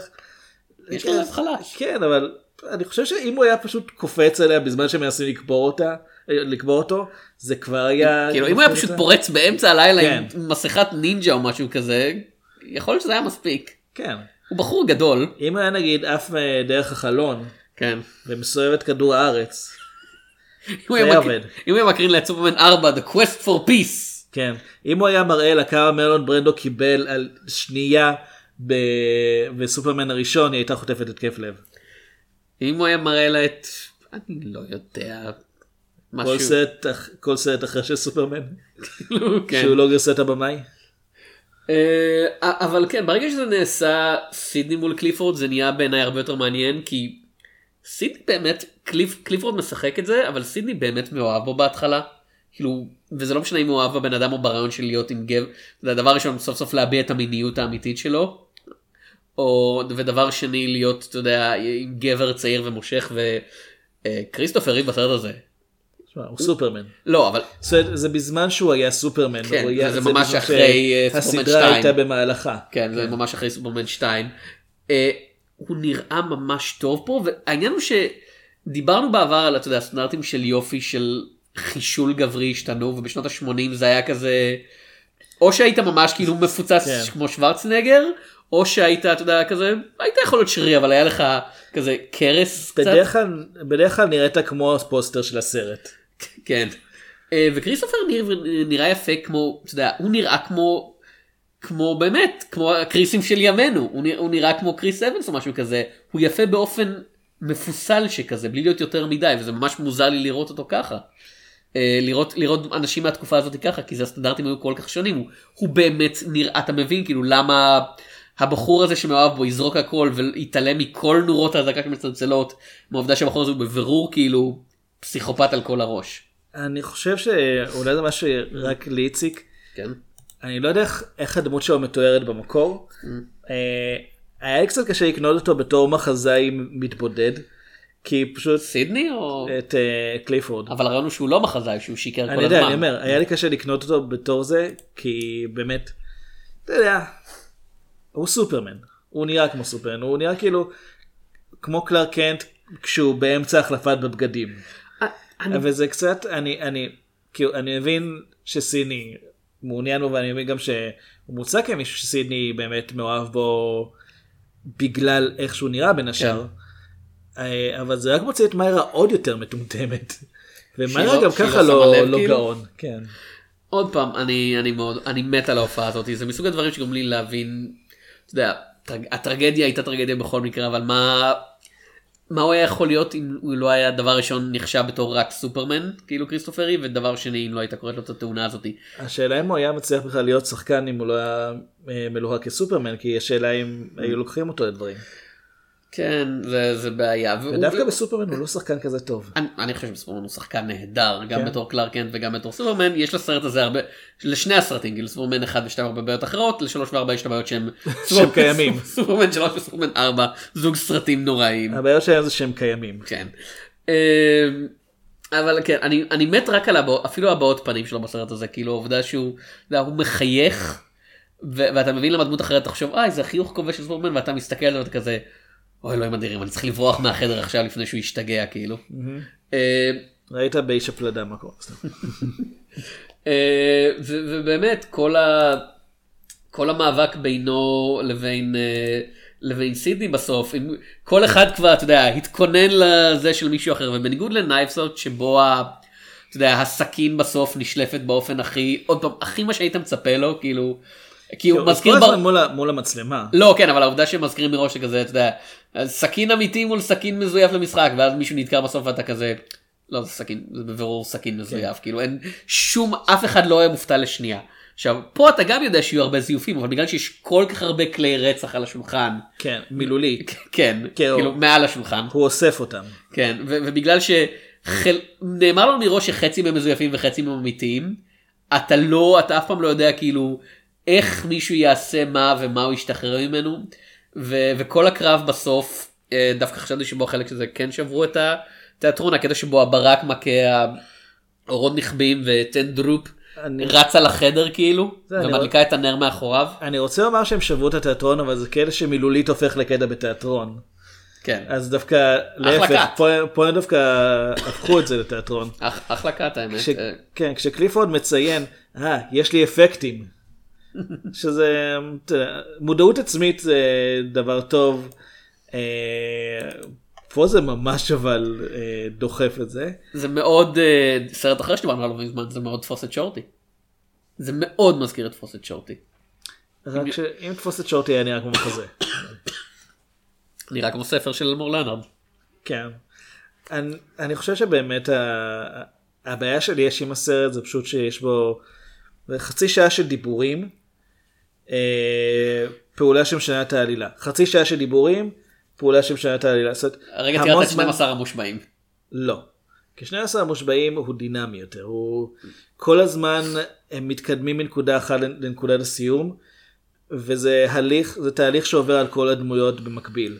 יש לו לב חלש. כן, אבל אני חושב שאם הוא היה פשוט קופץ עליה בזמן שמנסים לקבור אותה, אה, לקבור אותו, זה כבר היה... כאילו אם הוא היה פשוט פורץ באמצע הלילה כן. עם מסכת נינג'ה או משהו כזה, יכול להיות שזה היה מספיק. כן. הוא בחור גדול. אם היה נגיד עף אה, דרך החלון, כן. ומסובב את כדור הארץ, אם זה הוא היה מקרין- עובד. אם הוא היה מקרין את סופרמן 4, The Quest for Peace. כן. אם הוא היה מראה לה כמה מלון ברנדו קיבל על שנייה ב... בסופרמן הראשון, היא הייתה חוטפת התקף לב. אם הוא היה מראה לה את... אני לא יודע. משהו. כל סרט, כל סרט אחרי של סופרמן, כן. שהוא לא גרסה את הבמאי. אה, אבל כן ברגע שזה נעשה סידני מול קליפורד זה נהיה בעיניי הרבה יותר מעניין כי סידני באמת קליפ, קליפורד משחק את זה אבל סידני באמת מאוהב בו בהתחלה. כאילו וזה לא משנה אם הוא מאוהב בבן אדם או ברעיון של להיות עם גבר זה הדבר ראשון סוף סוף להביע את המיניות האמיתית שלו. או ודבר שני להיות אתה יודע עם גבר צעיר ומושך וכריסטופר ריב בסרט הזה. הוא סופרמן. לא אבל זה, זה בזמן שהוא היה סופרמן. כן, הוא היה, זה ממש בזמן אחרי, אה, סופרמן שהסדרה 2. הייתה במהלכה. כן, זה ממש אחרי סופרמן 2. אה, הוא נראה ממש טוב פה, והעניין הוא שדיברנו בעבר על, אתה יודע, הסטנדרטים של יופי של חישול גברי השתנו, ובשנות ה-80 זה היה כזה, או שהיית ממש כאילו מפוצץ כן. כמו שוורצנגר, או שהיית, אתה יודע, כזה, היית יכול להיות שרירי, אבל היה לך כזה כרס קצת. בדרך כלל, בדרך כלל נראית כמו הפוסטר של הסרט. כן. אה, וכריסטופר נראה, יפה כמו, אתה יודע, הוא נראה כמו, כמו באמת, כמו הקריסים של ימינו, הוא נראה, הוא נראה כמו קריס אבנס או משהו כזה, הוא יפה באופן מפוסל שכזה, בלי להיות יותר מדי, וזה ממש מוזר לי לראות אותו ככה. אה, לראות, לראות אנשים מהתקופה הזאת ככה, כי זה הסטנדרטים היו כל כך שונים, הוא, הוא באמת נראה, אתה מבין כאילו למה הבחור הזה שמאוהב בו יזרוק הכל ויתעלם מכל נורות האזעקה שמצלצלות, מהעובדה שהבחור הזה הוא בבירור כאילו פסיכופת על כל הראש. אני חושב שאולי זה מה שרק לי הציק. כן. אני לא יודע איך, איך הדמות שלו מתוארת במקור. אה, היה לי קצת קשה לקנות אותו בתור מחזאי מתבודד. כי פשוט... סידני או... את אה, קליפורד. אבל הרעיון הוא שהוא לא מחזאי, שהוא שיקר כל אני הזמן. יודע, אני אומר, היה לי קשה לקנות אותו בתור זה, כי באמת, אתה יודע, הוא סופרמן. הוא נראה כמו סופרמן, הוא נראה כאילו כמו קלאר קנט כשהוא באמצע החלפת בבגדים. וזה קצת, אני, אני, כאילו, אני מבין שסיני מעוניין בו ואני מבין גם שהוא מוצע כמישהו שסידני באמת מאוהב בו בגלל איך שהוא נראה בין השאר. אה, אבל זה רק מוציא את מיירה עוד יותר מטומטמת. ומיירה שהיא גם לא- ככה לא לא, לא? גאון. כן. עוד פעם, אני, אני מאוד, אני מת על ההופעה הזאת, זה מסוג הדברים שגורמים לי להבין, אתה יודע, טרג- הטרגדיה הייתה טרגדיה בכל מקרה, אבל מה, מה הוא היה יכול להיות אם הוא לא היה דבר ראשון נחשב בתור רק סופרמן, כאילו כריסטופרי, ודבר שני אם לא הייתה קורית לו את התאונה הזאת. השאלה אם הוא היה מצליח בכלל להיות שחקן אם הוא לא היה אה, מלוהק כסופרמן, כי השאלה אם היו לוקחים אותו לדברים. כן, זה, זה בעיה. והוא- ודווקא בסופרמן הוא לא שחקן כזה טוב. אני, אני חושב שסופרמן הוא שחקן נהדר, גם כן. בתור קלארק קנט וגם בתור סופרמן, יש לסרט הזה הרבה, לשני הסרטים, כאילו סופרמן 1 ו-2 הרבה בעיות אחרות, לשלוש וארבע יש את הבעיות שהם שהם קיימים. סופרמן 3 וסופרמן 4, זוג סרטים נוראים. הבעיה שלהם זה שהם קיימים. כן. אמ, אבל כן, אני, אני מת רק על הבעות, אפילו הבעות פנים שלו בסרט הזה, כאילו העובדה שהוא, יודע, הוא מחייך, ו- ואתה מבין למה דמות אחרת תחשוב, אה, זה החיוך כובש של סופרמן, ואתה מסתכל על זה ואתה כזה, אוי אלוהים אדירים, אני צריך לברוח מהחדר עכשיו לפני שהוא ישתגע, כאילו. אה, ראית באיש הפלדה מה קורה. אה, ובאמת כל ה... כל המאבק בינו לבין אה, לבין סידני בסוף אם כל אחד כבר אתה יודע התכונן לזה של מישהו אחר ובניגוד לנייפסאוט שבו ה- אתה יודע, הסכין בסוף נשלפת באופן הכי, עוד פעם, הכי מה שהיית מצפה לו, כאילו, כי הוא מזכיר, בר... מול מול המצלמה. לא כן אבל העובדה שהם מזכירים מראש שכזה אתה יודע סכין אמיתי מול סכין מזויף למשחק ואז מישהו נדקר בסוף ואתה כזה לא זה סכין זה בבירור סכין מזויף כאילו אין שום אף אחד לא היה מופתע לשנייה. עכשיו פה אתה גם יודע שיהיו הרבה זיופים אבל בגלל שיש כל כך הרבה כלי רצח על השולחן כן, מילולי. כן כן, כאילו מעל השולחן הוא אוסף אותם. כן ו- ובגלל שנאמר לנו מראש שחצי מהם מזויפים וחצי מהם אמיתיים אתה לא אתה אף פעם לא יודע כאילו איך מישהו יעשה מה ומה הוא ישתחרר ממנו ו- וכל הקרב בסוף אה, דווקא חשבתי שבו חלק שזה כן שברו את התיאטרון הקטע שבו הברק מכה האורות נכבים וטן דרופ אני- רצה לחדר כאילו זה, אני ומדליקה את הנר מאחוריו אני רוצה לומר שהם שברו את התיאטרון אבל זה כאלה שמילולית הופך לקטע בתיאטרון. כן אז דווקא להפך. פה, פה הם דווקא הפכו את זה לתיאטרון. אח- אחלה קאט האמת כש, כן, כשקליפורד מציין, אה, יש לי אפקטים. שזה, מודעות עצמית זה דבר טוב. אה, פה זה ממש אבל אה, דוחף את זה. זה מאוד אה, סרט אחר שדיברנו עליו מזמן זה מאוד תפוס את שורטי. זה מאוד מזכיר את תפוס את שורטי. רק שאם תפוס את שורטי היה נראה כמו כזה. נראה כמו ספר של אלמור לנארד. כן. אני, אני חושב שבאמת ה, הבעיה שלי יש עם הסרט זה פשוט שיש בו חצי שעה של דיבורים, פעולה שמשנה את העלילה. חצי שעה של דיבורים, פעולה שמשנה את העלילה. זאת הרגע תיארת את זמן- 12 המושבעים. לא. כי 12 המושבעים הוא דינמי יותר, הוא כל הזמן הם מתקדמים מנקודה אחת לנקודת הסיום, וזה הליך, זה תהליך שעובר על כל הדמויות במקביל.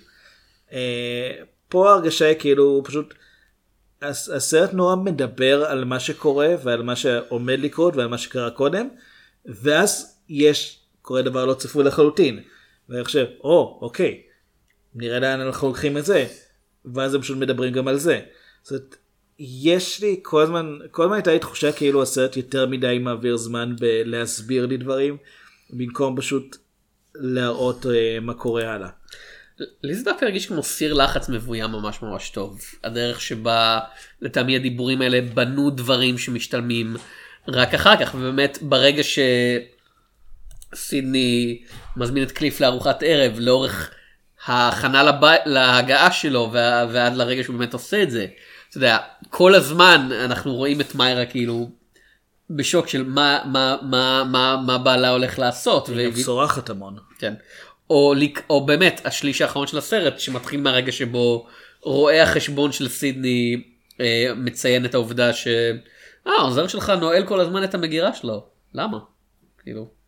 אה, פה ההרגשה היא כאילו הוא פשוט, הס- הסרט נורא מדבר על מה שקורה ועל מה שעומד לקרות ועל מה שקרה קודם, ואז יש, קורה דבר לא צפוי לחלוטין. ואני חושב, או, אוקיי, נראה לאן אנחנו לוקחים את זה. ואז הם פשוט מדברים גם על זה. זאת אומרת, יש לי כל הזמן, כל הזמן הייתה לי תחושה כאילו הסרט יותר מדי מעביר זמן בלהסביר לי דברים, במקום פשוט להראות אה, מה קורה הלאה. לי זה דווקא הרגיש כמו סיר לחץ מבוים ממש ממש טוב. הדרך שבה לטעמי הדיבורים האלה בנו דברים שמשתלמים רק אחר כך ובאמת ברגע שסידני מזמין את קליף לארוחת ערב לאורך ההכנה לב... להגעה שלו וה... ועד לרגע שהוא באמת עושה את זה. אתה יודע, כל הזמן אנחנו רואים את מיירה כאילו בשוק של מה, מה, מה, מה, מה בעלה הולך לעשות. היא גם צורחת המון. כן. או, או באמת השליש האחרון של הסרט שמתחיל מהרגע שבו רואה החשבון של סידני אה, מציין את העובדה ש... אה, שלך נועל כל הזמן את המגירה שלו. למה? כאילו.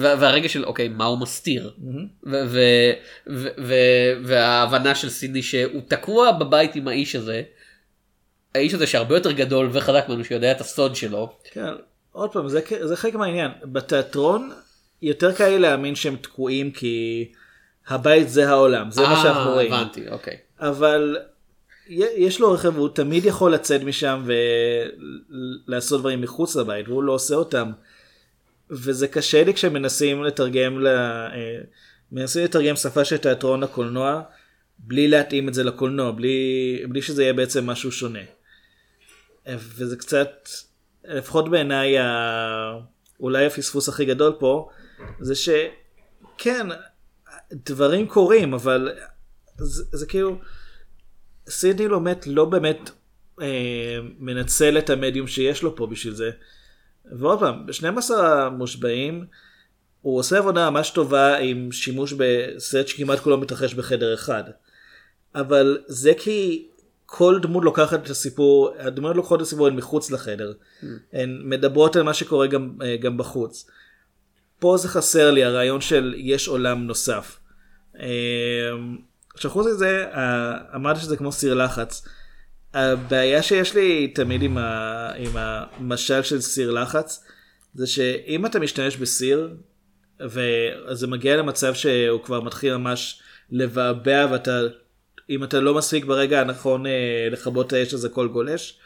וה- והרגע של אוקיי מה הוא מסתיר וההבנה של סידני שהוא תקוע בבית עם האיש הזה. האיש הזה שהרבה יותר גדול וחזק ממנו שיודע את הסוד שלו. כן, עוד פעם, זה, זה חלק מהעניין. בתיאטרון יותר קל לי להאמין שהם תקועים כי הבית זה העולם, זה מה אה, שאנחנו רואים. הבנתי, אוקיי. אבל יש לו רכב והוא תמיד יכול לצאת משם ולעשות דברים מחוץ לבית והוא לא עושה אותם. וזה קשה לי כשמנסים לתרגם ל... אה, מנסים לתרגם שפה של תיאטרון לקולנוע בלי להתאים את זה לקולנוע בלי, בלי שזה יהיה בעצם משהו שונה. וזה קצת לפחות בעיניי ה... אולי הפספוס הכי גדול פה זה שכן דברים קורים אבל זה, זה כאילו סידני לומט לא באמת אה, מנצל את המדיום שיש לו פה בשביל זה. ועוד פעם, ב-12 המושבעים הוא עושה עבודה ממש טובה עם שימוש בסרט שכמעט כולו מתרחש בחדר אחד. אבל זה כי כל דמות לוקחת את הסיפור, הדמות לוקחות את הסיפור הן מחוץ לחדר. הן מדברות על מה שקורה גם, אה, גם בחוץ. פה זה חסר לי הרעיון של יש עולם נוסף. עכשיו חוץ מזה, אמרת שזה כמו סיר לחץ. הבעיה שיש לי תמיד עם, ה, עם המשל של סיר לחץ, זה שאם אתה משתמש בסיר, וזה מגיע למצב שהוא כבר מתחיל ממש לבעבע, ואתה, אם אתה לא מספיק ברגע הנכון אה, לכבות את האש אז הכל גולש,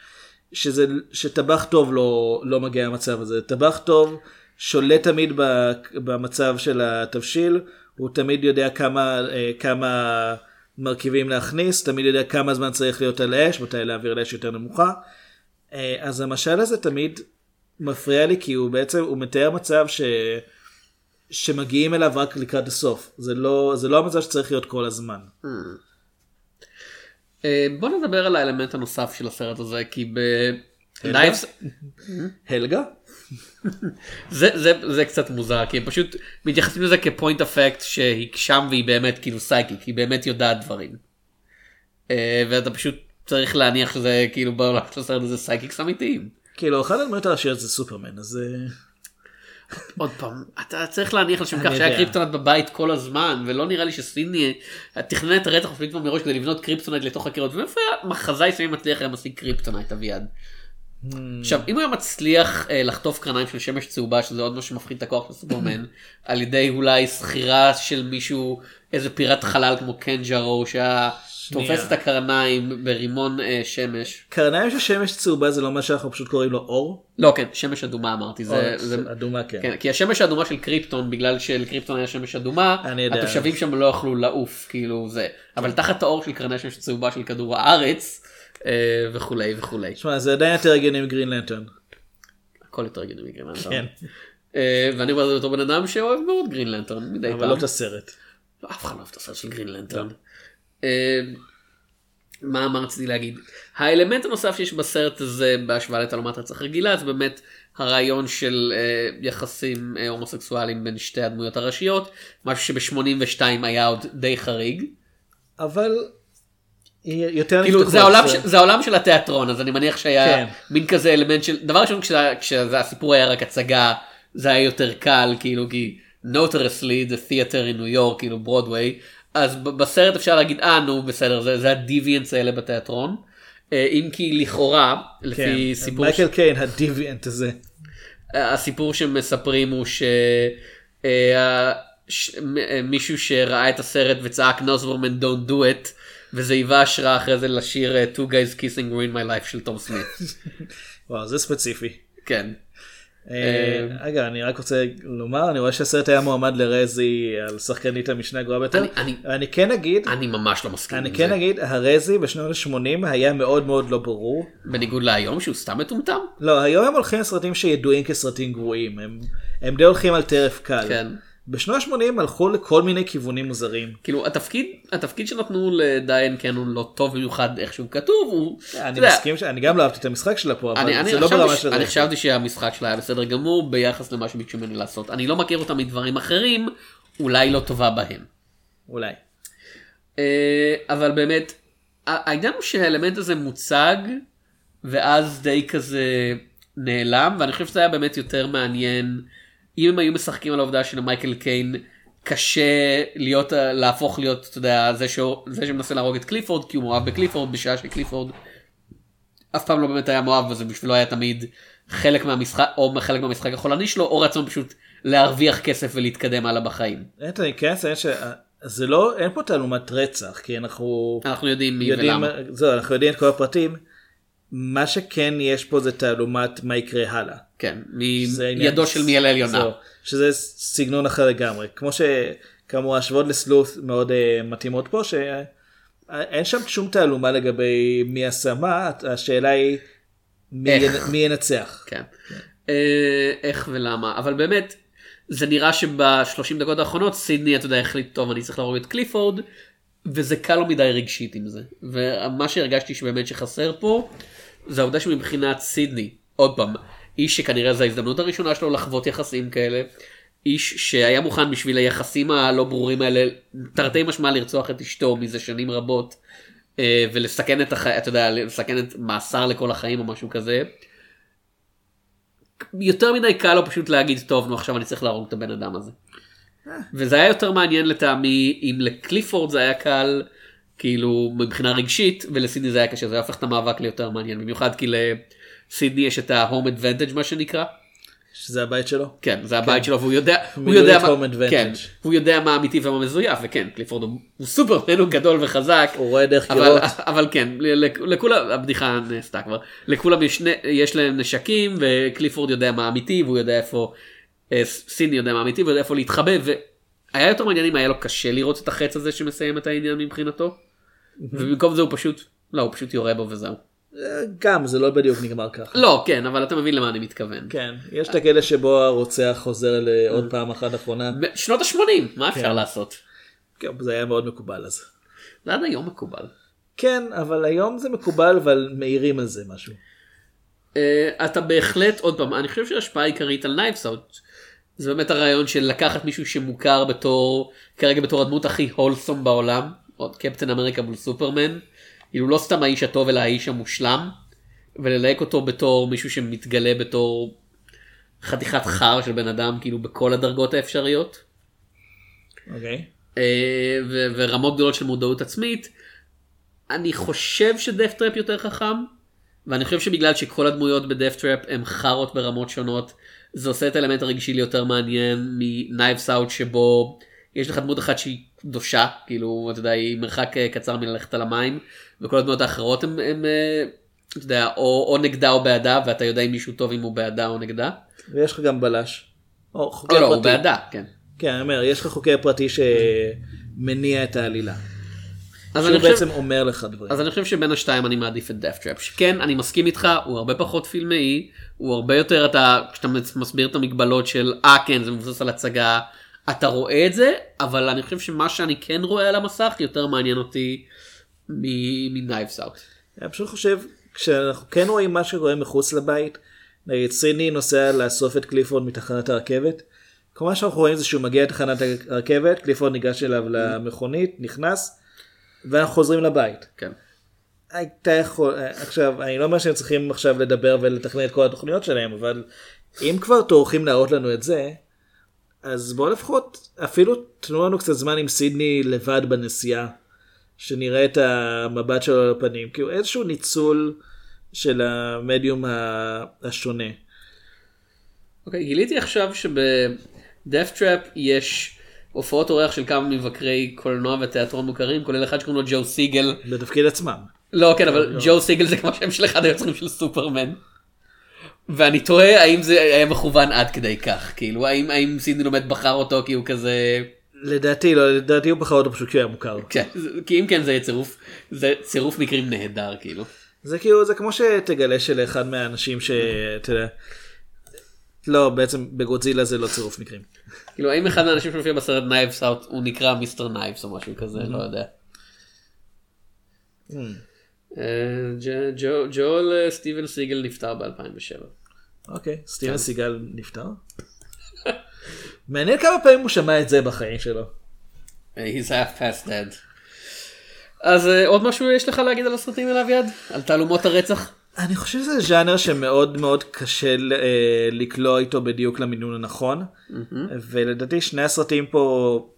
שזה, שטבח טוב לא, לא מגיע למצב הזה. טבח טוב שולט תמיד במצב של התבשיל, הוא תמיד יודע כמה, אה, כמה מרכיבים להכניס, תמיד יודע כמה זמן צריך להיות על האש, מתי להעביר לאש יותר נמוכה. אה, אז המשל הזה תמיד מפריע לי כי הוא בעצם הוא מתאר מצב ש... שמגיעים אליו רק לקראת הסוף זה לא זה לא המצב שצריך להיות כל הזמן. אה, בוא נדבר על האלמנט הנוסף של הסרט הזה כי ב... הלגה? זה, זה, זה קצת מוזר כי הם פשוט מתייחסים לזה כפוינט אפקט שהיא שם והיא באמת כאילו סייקיק היא באמת יודעת דברים. אה, ואתה פשוט צריך להניח שזה כאילו בעולם של הסרט הזה סייקיקס אמיתיים. כאילו אחד הדמויות הראשיות זה סופרמן אז אה, עוד פעם אתה צריך להניח לשם כך שהיה. קריפטונט בבית כל הזמן ולא נראה לי שסידני תכנן את הרצח הפליט מראש כדי לבנות קריפטונט לתוך הקירות ומאיפה מחזאי סמים מצליח היה משיג קריפטונט אביעד. עכשיו אם הוא היה מצליח אה, לחטוף קרניים של שמש צהובה שזה עוד משהו שמפחית את הכוח של סופרמן על ידי אולי סחירה של מישהו איזה פיראט חלל כמו קנג'רו שהיה תופס את הקרניים ברימון אה, שמש. קרניים של שמש צהובה זה לא מה שאנחנו פשוט קוראים לו אור. לא כן שמש אדומה אמרתי זה, זה אדומה כן. כן, כי השמש האדומה של קריפטון בגלל שלקריפטון היה שמש אדומה. התושבים שם לא יכלו לעוף כאילו זה אבל תחת האור של קרני השמש צהובה של כדור הארץ וכולי וכולי תשמע זה עדיין יותר הגיוני מגרין לנטרן. הכל יותר הגיוני מגרין לנטרן. כן. אה, ואני אומר את זה בתור בן אדם שאוהב מאוד גרין לנטרן מדי פעם. אבל לא את הסרט. אף אחד לא אוהב את הסרט של גרין לנטרן. אה, מה רציתי להגיד? האלמנט הנוסף שיש בסרט הזה בהשוואה לתעלומת רצח רגילה זה באמת הרעיון של אה, יחסים אה, הומוסקסואליים בין שתי הדמויות הראשיות משהו שב-82 היה עוד די חריג. אבל יותר כאילו זה העולם, את ש... זה העולם של התיאטרון אז אני מניח שהיה כן. מין כזה אלמנט של דבר ראשון כשזה, כשזה הסיפור היה רק הצגה זה היה יותר קל כאילו כי notoriously the theater in New York כאילו ברודוויי אז בסרט אפשר להגיד אה נו בסדר זה, זה הדיוויאנס האלה בתיאטרון. אה, אם כי לכאורה לפי כן, סיפור מייקל קיין הדיוויאנט הזה. הסיפור שמספרים הוא ש... אה, ש- אה, מישהו שראה את הסרט וצעק נוסבורמן don't do it וזה היווה השראה אחרי זה לשיר אה, two guys kissing ruin my life של תום סמית. וואו זה ספציפי. כן. אה, רגע אני רק רוצה לומר אני רואה שהסרט היה מועמד לרזי על שחקנית המשנה הגרועה ביותר. אני- כן אגיד אני ממש לא מסכים אני כן. אגיד הרזי בשנות ה-80 היה מאוד מאוד לא ברור. בניגוד להיום שהוא סתם מטומטם. לא היום הם הולכים לסרטים שידועים כסרטים גרועים הם הם די הולכים על טרף קל. כן. בשנות ה-80 הלכו לכל מיני כיוונים מוזרים. כאילו התפקיד התפקיד שנתנו לדיין קנון לא טוב במיוחד איך שהוא כתוב הוא. אני מסכים שאני גם לא אהבתי את המשחק שלה פה אבל אני, אני, זה לא ברמה של אני. חשבתי שהמשחק שלה היה בסדר גמור ביחס למה שביקשו ממני לעשות אני לא מכיר אותה מדברים אחרים אולי לא טובה בהם. אולי. אה, אבל באמת העניין הוא שהאלמנט הזה מוצג ואז די כזה נעלם ואני חושב שזה היה באמת יותר מעניין אם הם היו משחקים על העובדה שלמייקל קיין קשה להיות להפוך להיות אתה יודע זה, ש... זה שמנסה להרוג את קליפורד כי הוא מאוהב בקליפורד בשעה שקליפורד אף פעם לא באמת היה מאוהב וזה בשבילו היה תמיד חלק מהמשחק או חלק מהמשחק החולני שלו או רצון פשוט להרוויח כסף ולהתקדם הלאה בחיים. באמת, אני כן שזה לא אין פה תעלומת רצח כי אנחנו אנחנו יודעים מי יודעים ולמה. זהו, אנחנו יודעים את כל הפרטים. מה שכן יש פה זה תעלומת מה יקרה הלאה. כן, מידו של מיאל העליונה. זהו, שזה סגנון אחר לגמרי כמו שכאמור ההשוואות לסלוט מאוד uh, מתאימות פה שאין שם שום תעלומה לגבי מי עשה מה השאלה היא מי. ינ... מי ינצח. כן. אה, איך ולמה אבל באמת זה נראה שבשלושים דקות האחרונות סידני אתה יודע החליט טוב אני צריך להרוג את קליפורד וזה קל לו מדי רגשית עם זה ומה שהרגשתי שבאמת שחסר פה זה העובדה שמבחינת סידני עוד פעם איש שכנראה זו ההזדמנות הראשונה שלו לחוות יחסים כאלה. איש שהיה מוכן בשביל היחסים הלא ברורים האלה תרתי משמע לרצוח את אשתו מזה שנים רבות אה, ולסכן את החיים אתה יודע לסכן את מאסר לכל החיים או משהו כזה. יותר מדי קל לו פשוט להגיד טוב נו עכשיו אני צריך להרוג את הבן אדם הזה. וזה היה יותר מעניין לטעמי אם לקליפורד זה היה קל כאילו מבחינה רגשית ולסידני זה היה קשה זה הופך את המאבק ליותר מעניין במיוחד כי לסידני יש את ה home advantage מה שנקרא. שזה הבית שלו? כן זה הבית שלו והוא יודע הוא יודע מה. כן, הוא יודע מה אמיתי ומה מזויף וכן קליפורד הוא, הוא סופרמן הוא גדול וחזק הוא רואה דרך אבל, קירות. אבל כן לכ- לכולם הבדיחה נעשתה כבר לכולם יש, יש להם נשקים וקליפורד יודע מה אמיתי והוא יודע איפה סיני יודע מה אמיתי והוא יודע איפה להתחבא והיה יותר מעניין אם היה לו קשה לראות את החץ הזה שמסיים את העניין מבחינתו ובמקום זה הוא פשוט לא הוא פשוט יורה בו וזהו. גם זה לא בדיוק נגמר ככה. לא, כן, אבל אתה מבין למה אני מתכוון. כן, יש את הקטע שבו הרוצח חוזר לעוד פעם אחת אחרונה. שנות ה-80, מה אפשר כן. לעשות? כן, זה היה מאוד מקובל אז. זה עד היום מקובל. כן, אבל היום זה מקובל, אבל מעירים על זה משהו. אה, אתה בהחלט, עוד פעם, אני חושב שההשפעה העיקרית על נייפס אאוט, זה באמת הרעיון של לקחת מישהו שמוכר בתור, כרגע בתור הדמות הכי הולסום בעולם, עוד קפטן אמריקה מול סופרמן, כאילו לא סתם האיש הטוב אלא האיש המושלם, וללהק אותו בתור מישהו שמתגלה בתור חתיכת חר של בן אדם, כאילו בכל הדרגות האפשריות. אוקיי. אה, ו- ורמות גדולות של מודעות עצמית. אני חושב ש Deathtrap יותר חכם, ואני חושב שבגלל שכל הדמויות ב Deathtrap הם חארות ברמות שונות, זה עושה את האלמנט הרגשי לי יותר מעניין מ Knives Out שבו יש לך דמות אחת שהיא קדושה, כאילו, אתה יודע, היא מרחק אה, קצר מללכת על המים, וכל הדמויות האחרות הם, הם אה, אתה יודע, או, או נגדה או בעדה, ואתה יודע אם מישהו טוב אם הוא בעדה או נגדה. ויש לך גם בלש. או חוקר או לא, הוא פרטי. בעדה, כן. כן, אני אומר, יש לך חוקר פרטי שמניע את העלילה. שהוא חושב- בעצם אומר לך דברים. אז אני חושב שבין השתיים אני מעדיף את Deathtrap. שכן, אני מסכים איתך, הוא הרבה פחות פילמאי, הוא הרבה יותר, אתה, כשאתה מסביר את המגבלות של, אה כן, זה מבוסס על הצגה, אתה רואה את זה, אבל אני חושב שמה שאני כן רואה על המסך יותר מעניין אותי Out. אני פשוט חושב, כשאנחנו כן רואים מה שקורה מחוץ לבית, נגיד סידני נוסע לאסוף את קליפורד מתחנת הרכבת, כל מה שאנחנו רואים זה שהוא מגיע לתחנת הרכבת, קליפורד ניגש אליו למכונית, נכנס, ואנחנו חוזרים לבית. כן. הייתה יכול, עכשיו, אני לא אומר שהם צריכים עכשיו לדבר ולתכנן את כל התוכניות שלהם, אבל אם כבר טורחים להראות לנו את זה, אז בואו לפחות, אפילו תנו לנו קצת זמן עם סידני לבד בנסיעה, שנראה את המבט שלו על הפנים, כאילו איזשהו ניצול של המדיום השונה. אוקיי, גיליתי עכשיו שב Deathtrap יש הופעות אורח של כמה מבקרי קולנוע ותיאטרון מוכרים, כולל אחד שקוראים לו ג'ו סיגל. בתפקיד עצמם. לא, כן, אבל לא. ג'ו סיגל זה כמו שם של אחד היוצרים של סופרמן. ואני תוהה האם זה היה מכוון עד כדי כך, כאילו, האם, האם סידני לומט בחר אותו כי הוא כזה... לדעתי לא, לדעתי הוא בחר אותו פשוט כי הוא היה מוכר. כן, כי אם כן זה יהיה צירוף, זה צירוף מקרים נהדר, כאילו. זה כאילו זה כמו שתגלה שלאחד מהאנשים שאתה יודע. לא בעצם בגודזילה זה לא צירוף מקרים. כאילו, האם אחד מהאנשים שמופיע בסרט Knives Out הוא נקרא Mister Knives או משהו כזה, לא יודע. ג'ו- ג'ו- ג'ואל אה, סטיבן סיגל נפטר ב-2007. אוקיי, סטיבן כן. סיגל נפטר. מעניין כמה פעמים הוא שמע את זה בחיים שלו. He's half past dead. אז אה, עוד משהו יש לך להגיד על הסרטים האלה אביעד? על תעלומות הרצח? אני חושב שזה ז'אנר שמאוד מאוד קשה אה, לקלוע איתו בדיוק למינון הנכון. ולדעתי שני הסרטים פה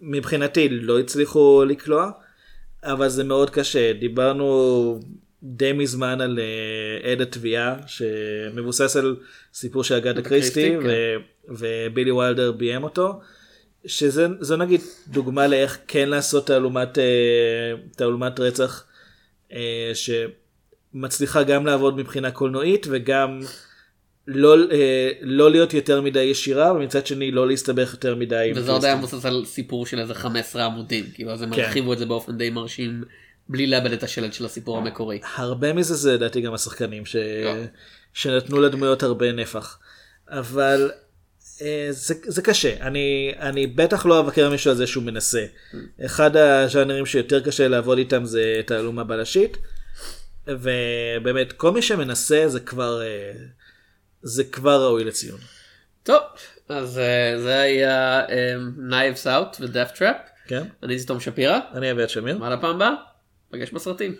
מבחינתי לא הצליחו לקלוע אבל זה מאוד קשה. דיברנו די מזמן על אה, עד התביעה שמבוסס על סיפור של אגדה קריסטי ו- ובילי וילדר ביים אותו. שזה זו נגיד דוגמה לאיך כן לעשות תעלומת, אה, תעלומת רצח אה, שמצליחה גם לעבוד מבחינה קולנועית וגם לא, אה, לא להיות יותר מדי ישירה ומצד שני לא להסתבך יותר מדי. וזה עוד היה. מבוסס על סיפור של איזה 15 עמודים, כאילו אז הם כן. הרחיבו את זה באופן די מרשים, בלי לאבד את השלד של הסיפור המקורי. הרבה מזה זה לדעתי גם השחקנים ש... שנתנו לדמויות הרבה נפח. אבל אה, זה, זה קשה, אני, אני בטח לא אבקר מישהו על זה שהוא מנסה. אחד הז'אנרים שיותר קשה לעבוד איתם זה תעלומה בלשית, ובאמת כל מי שמנסה זה כבר, אה, זה כבר ראוי לציון. טוב, אז אה, זה היה Knives Out ו Deathtrap. כן. אני הייתי תום שפירא. אני אביעד שמיר. עד לפעם הבאה? נפגש בסרטים.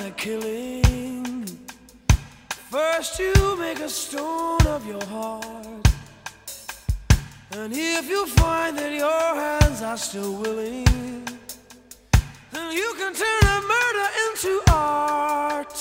A killing, first you make a stone of your heart. And if you find that your hands are still willing, then you can turn a murder into art.